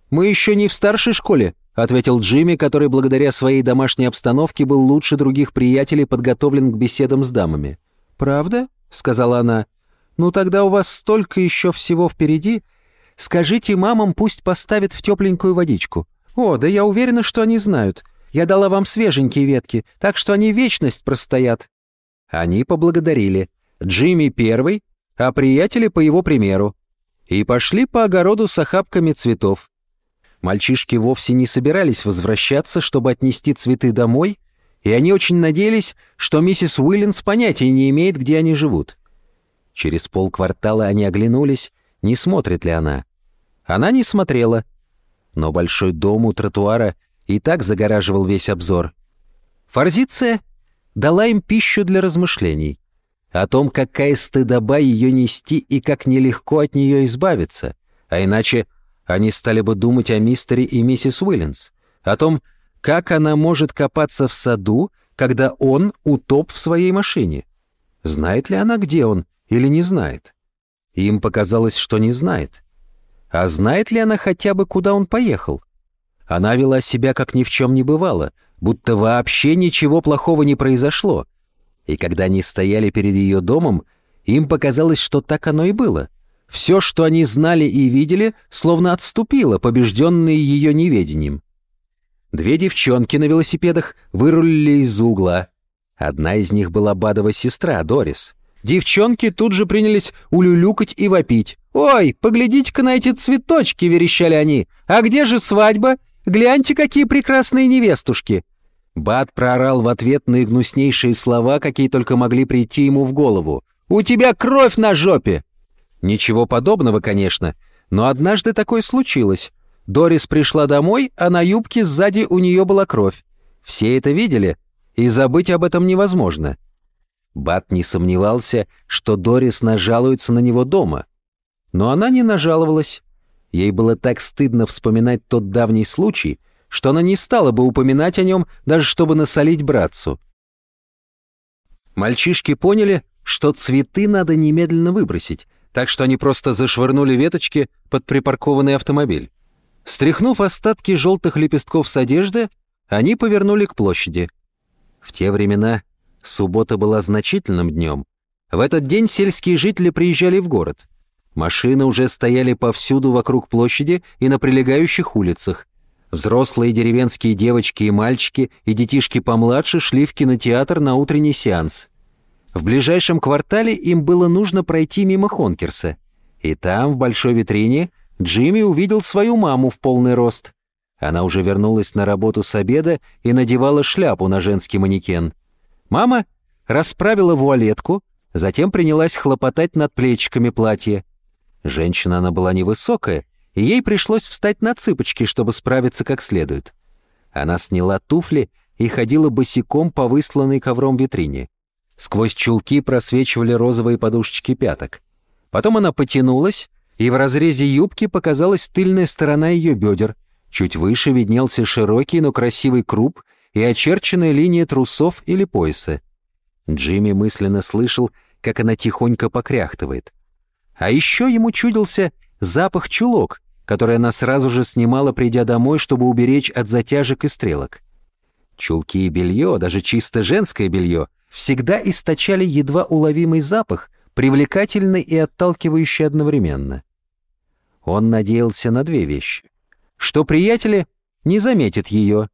«Мы еще не в старшей школе», — ответил Джимми, который благодаря своей домашней обстановке был лучше других приятелей подготовлен к беседам с дамами. «Правда?» — сказала она. «Ну тогда у вас столько еще всего впереди, Скажите мамам, пусть поставят в тепленькую водичку. О, да я уверена, что они знают. Я дала вам свеженькие ветки, так что они вечность простоят». Они поблагодарили. Джимми первый, а приятели по его примеру. И пошли по огороду с охапками цветов. Мальчишки вовсе не собирались возвращаться, чтобы отнести цветы домой, и они очень надеялись, что миссис Уиллинс понятия не имеет, где они живут. Через полквартала они оглянулись, не смотрит ли она. Она не смотрела, но большой дом у тротуара и так загораживал весь обзор. Форзиция дала им пищу для размышлений о том, какая стыдоба ее нести и как нелегко от нее избавиться, а иначе они стали бы думать о мистере и миссис Уиллинс, о том, как она может копаться в саду, когда он утоп в своей машине. Знает ли она, где он, или не знает? Им показалось, что не знает. А знает ли она хотя бы, куда он поехал? Она вела себя, как ни в чем не бывало, будто вообще ничего плохого не произошло. И когда они стояли перед ее домом, им показалось, что так оно и было. Все, что они знали и видели, словно отступило, побежденные ее неведением. Две девчонки на велосипедах вырулили из угла. Одна из них была Бадова сестра, Дорис. Девчонки тут же принялись улюлюкать и вопить. «Ой, поглядите-ка на эти цветочки!» — верещали они. «А где же свадьба? Гляньте, какие прекрасные невестушки!» Бат проорал в ответ на гнуснейшие слова, какие только могли прийти ему в голову. «У тебя кровь на жопе!» Ничего подобного, конечно, но однажды такое случилось. Дорис пришла домой, а на юбке сзади у нее была кровь. Все это видели, и забыть об этом невозможно. Бат не сомневался, что Дорис нажалуется на него дома. Но она не нажаловалась. Ей было так стыдно вспоминать тот давний случай, что она не стала бы упоминать о нем, даже чтобы насолить братцу. Мальчишки поняли, что цветы надо немедленно выбросить, так что они просто зашвырнули веточки под припаркованный автомобиль. Стряхнув остатки желтых лепестков с одежды, они повернули к площади. В те времена суббота была значительным днем. В этот день сельские жители приезжали в город. Машины уже стояли повсюду вокруг площади и на прилегающих улицах. Взрослые деревенские девочки и мальчики и детишки помладше шли в кинотеатр на утренний сеанс. В ближайшем квартале им было нужно пройти мимо Хонкерса. И там, в большой витрине, Джимми увидел свою маму в полный рост. Она уже вернулась на работу с обеда и надевала шляпу на женский манекен. Мама расправила вуалетку, затем принялась хлопотать над плечиками платья. Женщина она была невысокая, и ей пришлось встать на цыпочки, чтобы справиться как следует. Она сняла туфли и ходила босиком по высланной ковром витрине. Сквозь чулки просвечивали розовые подушечки пяток. Потом она потянулась, и в разрезе юбки показалась тыльная сторона ее бедер. Чуть выше виднелся широкий, но красивый круп и очерченная линия трусов или пояса. Джимми мысленно слышал, как она тихонько покряхтывает. А еще ему чудился запах чулок, который она сразу же снимала, придя домой, чтобы уберечь от затяжек и стрелок. Чулки и белье, даже чисто женское белье, всегда источали едва уловимый запах, привлекательный и отталкивающий одновременно. Он надеялся на две вещи. Что приятели не заметят ее.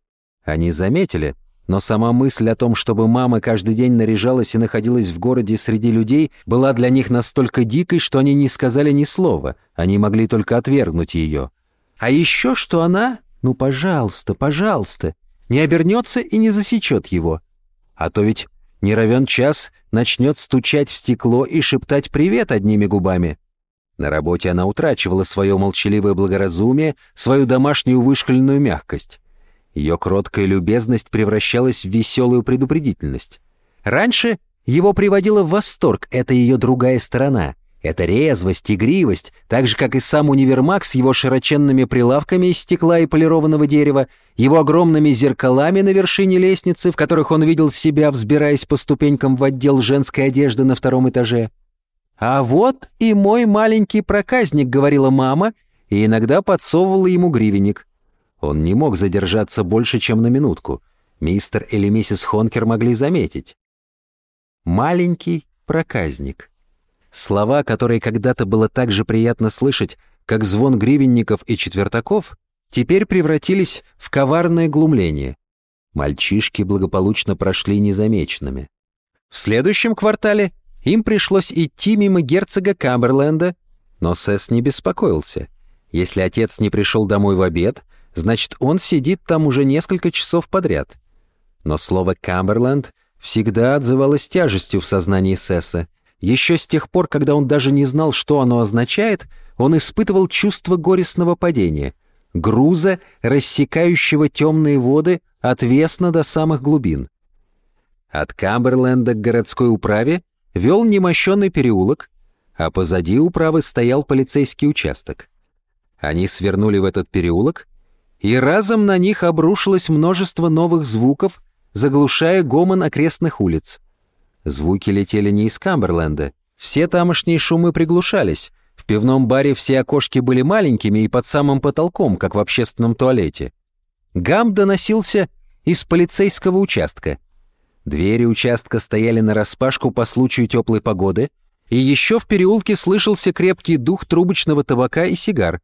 Они заметили — но сама мысль о том, чтобы мама каждый день наряжалась и находилась в городе среди людей, была для них настолько дикой, что они не сказали ни слова, они могли только отвергнуть ее. А еще что она, ну пожалуйста, пожалуйста, не обернется и не засечет его. А то ведь не равен час начнет стучать в стекло и шептать «привет» одними губами. На работе она утрачивала свое молчаливое благоразумие, свою домашнюю вышкаленную мягкость. Ее кроткая любезность превращалась в веселую предупредительность. Раньше его приводила в восторг эта ее другая сторона. Это резвость, игривость, так же, как и сам универмаг с его широченными прилавками из стекла и полированного дерева, его огромными зеркалами на вершине лестницы, в которых он видел себя, взбираясь по ступенькам в отдел женской одежды на втором этаже. «А вот и мой маленький проказник», — говорила мама, и иногда подсовывала ему гривенник. Он не мог задержаться больше, чем на минутку. Мистер или миссис Хонкер могли заметить. «Маленький проказник». Слова, которые когда-то было так же приятно слышать, как звон гривенников и четвертаков, теперь превратились в коварное глумление. Мальчишки благополучно прошли незамеченными. В следующем квартале им пришлось идти мимо герцога Камберленда, но Сесс не беспокоился. Если отец не пришел домой в обед, значит, он сидит там уже несколько часов подряд. Но слово «Камберленд» всегда отзывалось тяжестью в сознании Сесса. Еще с тех пор, когда он даже не знал, что оно означает, он испытывал чувство горестного падения, груза, рассекающего темные воды отвесно до самых глубин. От Камберленда к городской управе вел немощенный переулок, а позади управы стоял полицейский участок. Они свернули в этот переулок и разом на них обрушилось множество новых звуков, заглушая гомон окрестных улиц. Звуки летели не из Камберленда. Все тамошние шумы приглушались. В пивном баре все окошки были маленькими и под самым потолком, как в общественном туалете. Гам доносился из полицейского участка. Двери участка стояли нараспашку по случаю теплой погоды, и еще в переулке слышался крепкий дух трубочного табака и сигар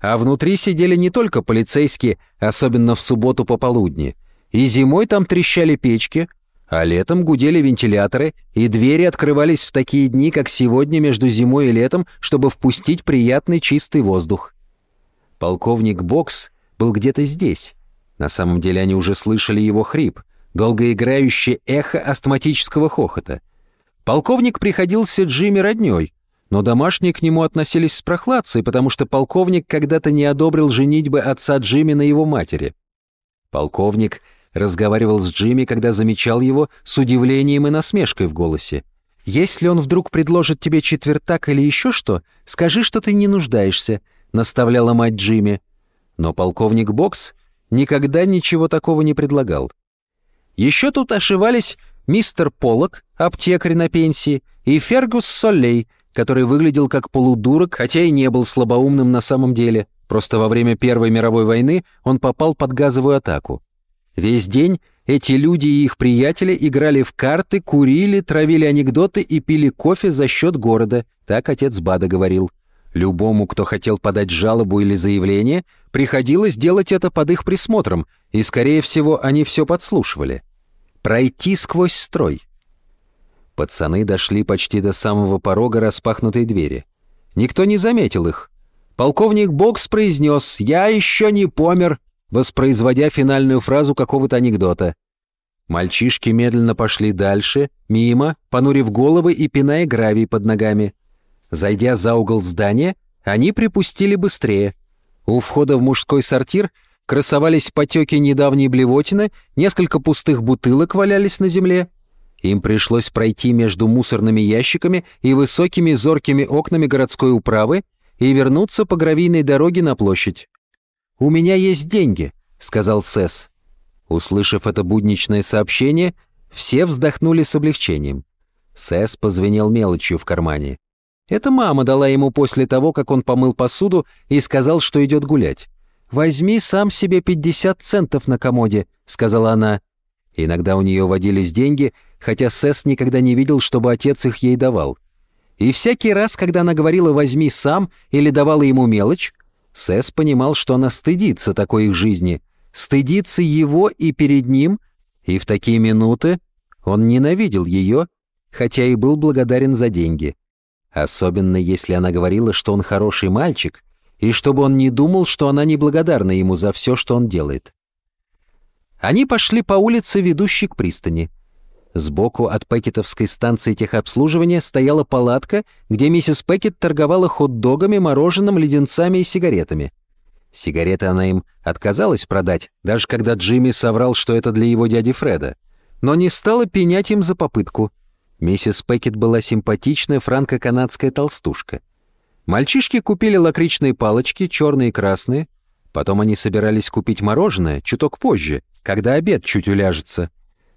а внутри сидели не только полицейские, особенно в субботу пополудни. И зимой там трещали печки, а летом гудели вентиляторы, и двери открывались в такие дни, как сегодня между зимой и летом, чтобы впустить приятный чистый воздух. Полковник Бокс был где-то здесь. На самом деле они уже слышали его хрип, долгоиграющее эхо астматического хохота. Полковник приходился Джимми роднёй, но домашние к нему относились с прохладцей, потому что полковник когда-то не одобрил женитьбы отца Джимми на его матери. Полковник разговаривал с Джимми, когда замечал его с удивлением и насмешкой в голосе. «Если он вдруг предложит тебе четвертак или еще что, скажи, что ты не нуждаешься», — наставляла мать Джимми. Но полковник Бокс никогда ничего такого не предлагал. Еще тут ошивались мистер Поллок, аптекарь на пенсии, и Фергус Соллей, который выглядел как полудурок, хотя и не был слабоумным на самом деле. Просто во время Первой мировой войны он попал под газовую атаку. Весь день эти люди и их приятели играли в карты, курили, травили анекдоты и пили кофе за счет города, так отец Бада говорил. Любому, кто хотел подать жалобу или заявление, приходилось делать это под их присмотром, и, скорее всего, они все подслушивали. Пройти сквозь строй. Пацаны дошли почти до самого порога распахнутой двери. Никто не заметил их. Полковник Бокс произнес «Я еще не помер», воспроизводя финальную фразу какого-то анекдота. Мальчишки медленно пошли дальше, мимо, понурив головы и пиная гравий под ногами. Зайдя за угол здания, они припустили быстрее. У входа в мужской сортир красовались потеки недавней блевотины, несколько пустых бутылок валялись на земле. Им пришлось пройти между мусорными ящиками и высокими зоркими окнами городской управы и вернуться по гравийной дороге на площадь. «У меня есть деньги», — сказал Сэс. Услышав это будничное сообщение, все вздохнули с облегчением. Сэс позвенел мелочью в кармане. Это мама дала ему после того, как он помыл посуду и сказал, что идет гулять. «Возьми сам себе 50 центов на комоде», — сказала она. Иногда у нее водились деньги, хотя Сэс никогда не видел, чтобы отец их ей давал. И всякий раз, когда она говорила «возьми сам» или давала ему мелочь, Сэс понимал, что она стыдится такой их жизни, стыдится его и перед ним, и в такие минуты он ненавидел ее, хотя и был благодарен за деньги. Особенно если она говорила, что он хороший мальчик, и чтобы он не думал, что она неблагодарна ему за все, что он делает. Они пошли по улице, ведущей к пристани. Сбоку от Пекетовской станции техобслуживания стояла палатка, где миссис Пекет торговала хот-догами, мороженым, леденцами и сигаретами. Сигареты она им отказалась продать, даже когда Джимми соврал, что это для его дяди Фреда, но не стала пенять им за попытку — Миссис Пекет была симпатичная франко-канадская толстушка. Мальчишки купили лакричные палочки, черные и красные. Потом они собирались купить мороженое чуток позже, когда обед чуть уляжется.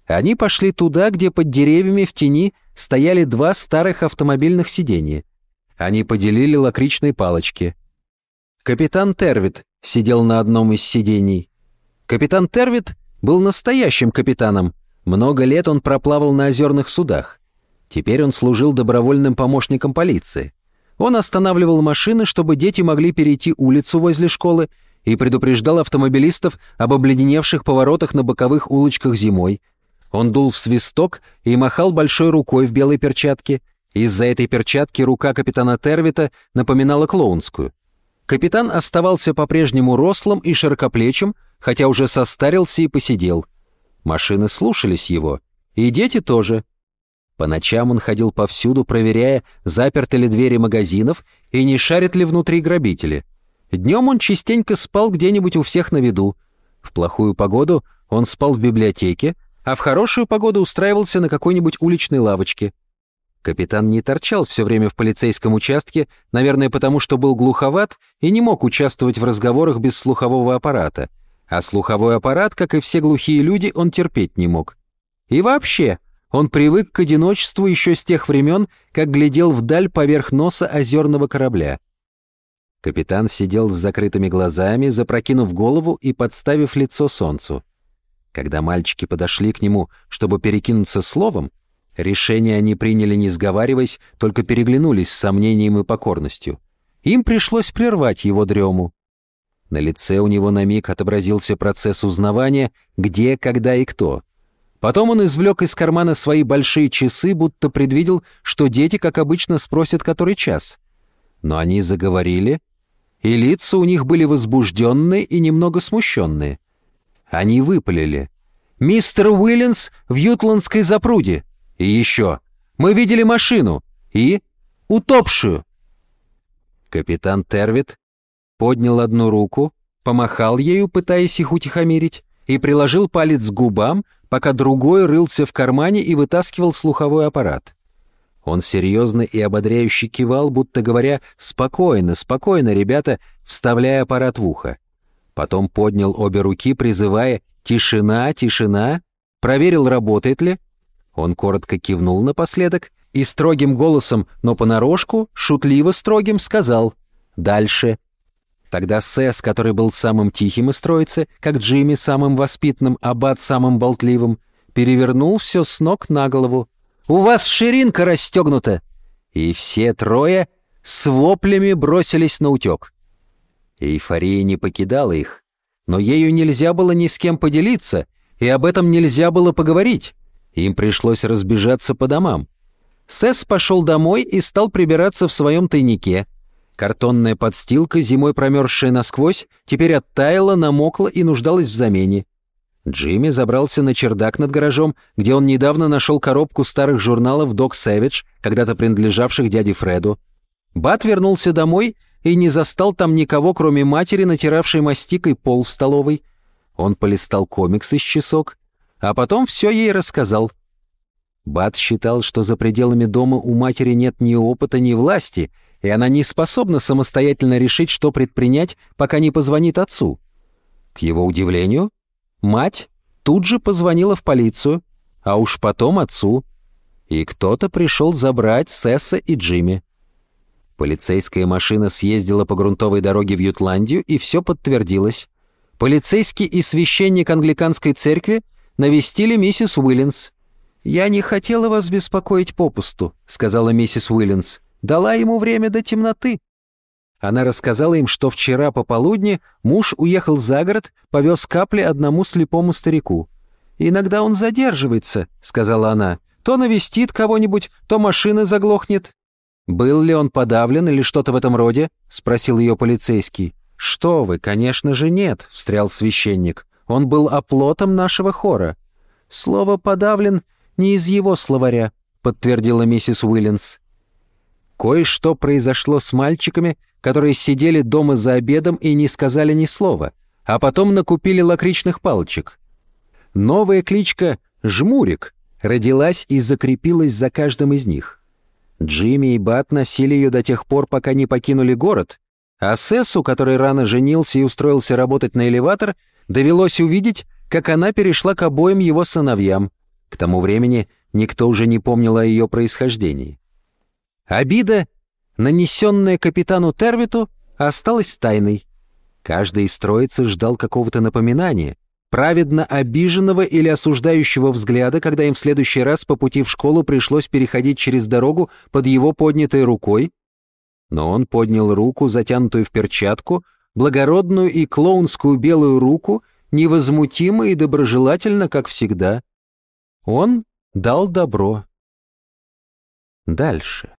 Они пошли туда, где под деревьями в тени стояли два старых автомобильных сиденья. Они поделили лакричные палочки. Капитан Тервит сидел на одном из сидений. Капитан Тервит был настоящим капитаном. Много лет он проплавал на озерных судах. Теперь он служил добровольным помощником полиции. Он останавливал машины, чтобы дети могли перейти улицу возле школы, и предупреждал автомобилистов об обледеневших поворотах на боковых улочках зимой. Он дул в свисток и махал большой рукой в белой перчатке. Из-за этой перчатки рука капитана Тервита напоминала клоунскую. Капитан оставался по-прежнему рослым и широкоплечим, хотя уже состарился и посидел. Машины слушались его, и дети тоже — по ночам он ходил повсюду, проверяя, заперты ли двери магазинов и не шарят ли внутри грабители. Днем он частенько спал где-нибудь у всех на виду. В плохую погоду он спал в библиотеке, а в хорошую погоду устраивался на какой-нибудь уличной лавочке. Капитан не торчал все время в полицейском участке, наверное, потому что был глуховат и не мог участвовать в разговорах без слухового аппарата. А слуховой аппарат, как и все глухие люди, он терпеть не мог. И вообще, он привык к одиночеству еще с тех времен, как глядел вдаль поверх носа озерного корабля. Капитан сидел с закрытыми глазами, запрокинув голову и подставив лицо солнцу. Когда мальчики подошли к нему, чтобы перекинуться словом, решение они приняли не сговариваясь, только переглянулись с сомнением и покорностью. Им пришлось прервать его дрему. На лице у него на миг отобразился процесс узнавания, где, когда и кто — Потом он извлек из кармана свои большие часы, будто предвидел, что дети, как обычно, спросят, который час. Но они заговорили, и лица у них были возбужденные и немного смущенные. Они выпалили. «Мистер Уиллинс в Ютландской запруде!» И еще. «Мы видели машину!» И «Утопшую!» Капитан Тервит поднял одну руку, помахал ею, пытаясь их утихомирить, и приложил палец к губам, пока другой рылся в кармане и вытаскивал слуховой аппарат. Он серьезно и ободряюще кивал, будто говоря «Спокойно, спокойно, ребята», вставляя аппарат в ухо. Потом поднял обе руки, призывая «Тишина, тишина», проверил, работает ли. Он коротко кивнул напоследок и строгим голосом, но понарошку, шутливо строгим, сказал «Дальше». Тогда Сэс, который был самым тихим из троицы, как Джимми самым воспитанным, а Бат самым болтливым, перевернул все с ног на голову. «У вас ширинка расстегнута!» И все трое с воплями бросились на утек. Эйфория не покидала их, но ею нельзя было ни с кем поделиться, и об этом нельзя было поговорить. Им пришлось разбежаться по домам. Сэс пошел домой и стал прибираться в своем тайнике. Картонная подстилка, зимой промерзшая насквозь, теперь оттаяла, намокла и нуждалась в замене. Джимми забрался на чердак над гаражом, где он недавно нашел коробку старых журналов «Док Сэвидж», когда-то принадлежавших дяде Фреду. Бат вернулся домой и не застал там никого, кроме матери, натиравшей мастикой пол в столовой. Он полистал комиксы с часок, а потом все ей рассказал. Бат считал, что за пределами дома у матери нет ни опыта, ни власти, и она не способна самостоятельно решить, что предпринять, пока не позвонит отцу. К его удивлению, мать тут же позвонила в полицию, а уж потом отцу, и кто-то пришел забрать Сесса и Джимми. Полицейская машина съездила по грунтовой дороге в Ютландию, и все подтвердилось. Полицейский и священник англиканской церкви навестили миссис Уиллинс. «Я не хотела вас беспокоить попусту», — сказала миссис Уиллинс. «Дала ему время до темноты». Она рассказала им, что вчера пополудни муж уехал за город, повез капли одному слепому старику. «Иногда он задерживается», — сказала она. «То навестит кого-нибудь, то машина заглохнет, «Был ли он подавлен или что-то в этом роде?» — спросил ее полицейский. «Что вы, конечно же нет», — встрял священник. «Он был оплотом нашего хора». «Слово «подавлен» не из его словаря», — подтвердила миссис Уиллинс. Кое-что произошло с мальчиками, которые сидели дома за обедом и не сказали ни слова, а потом накупили лакричных палочек. Новая кличка «Жмурик» родилась и закрепилась за каждым из них. Джимми и Бат носили ее до тех пор, пока не покинули город, а Сессу, который рано женился и устроился работать на элеватор, довелось увидеть, как она перешла к обоим его сыновьям. К тому времени никто уже не помнил о ее происхождении. Обида, нанесенная капитану Тервиту, осталась тайной. Каждый из троицы ждал какого-то напоминания — праведно обиженного или осуждающего взгляда, когда им в следующий раз по пути в школу пришлось переходить через дорогу под его поднятой рукой. Но он поднял руку, затянутую в перчатку, благородную и клоунскую белую руку, невозмутимо и доброжелательно, как всегда. Он дал добро. Дальше.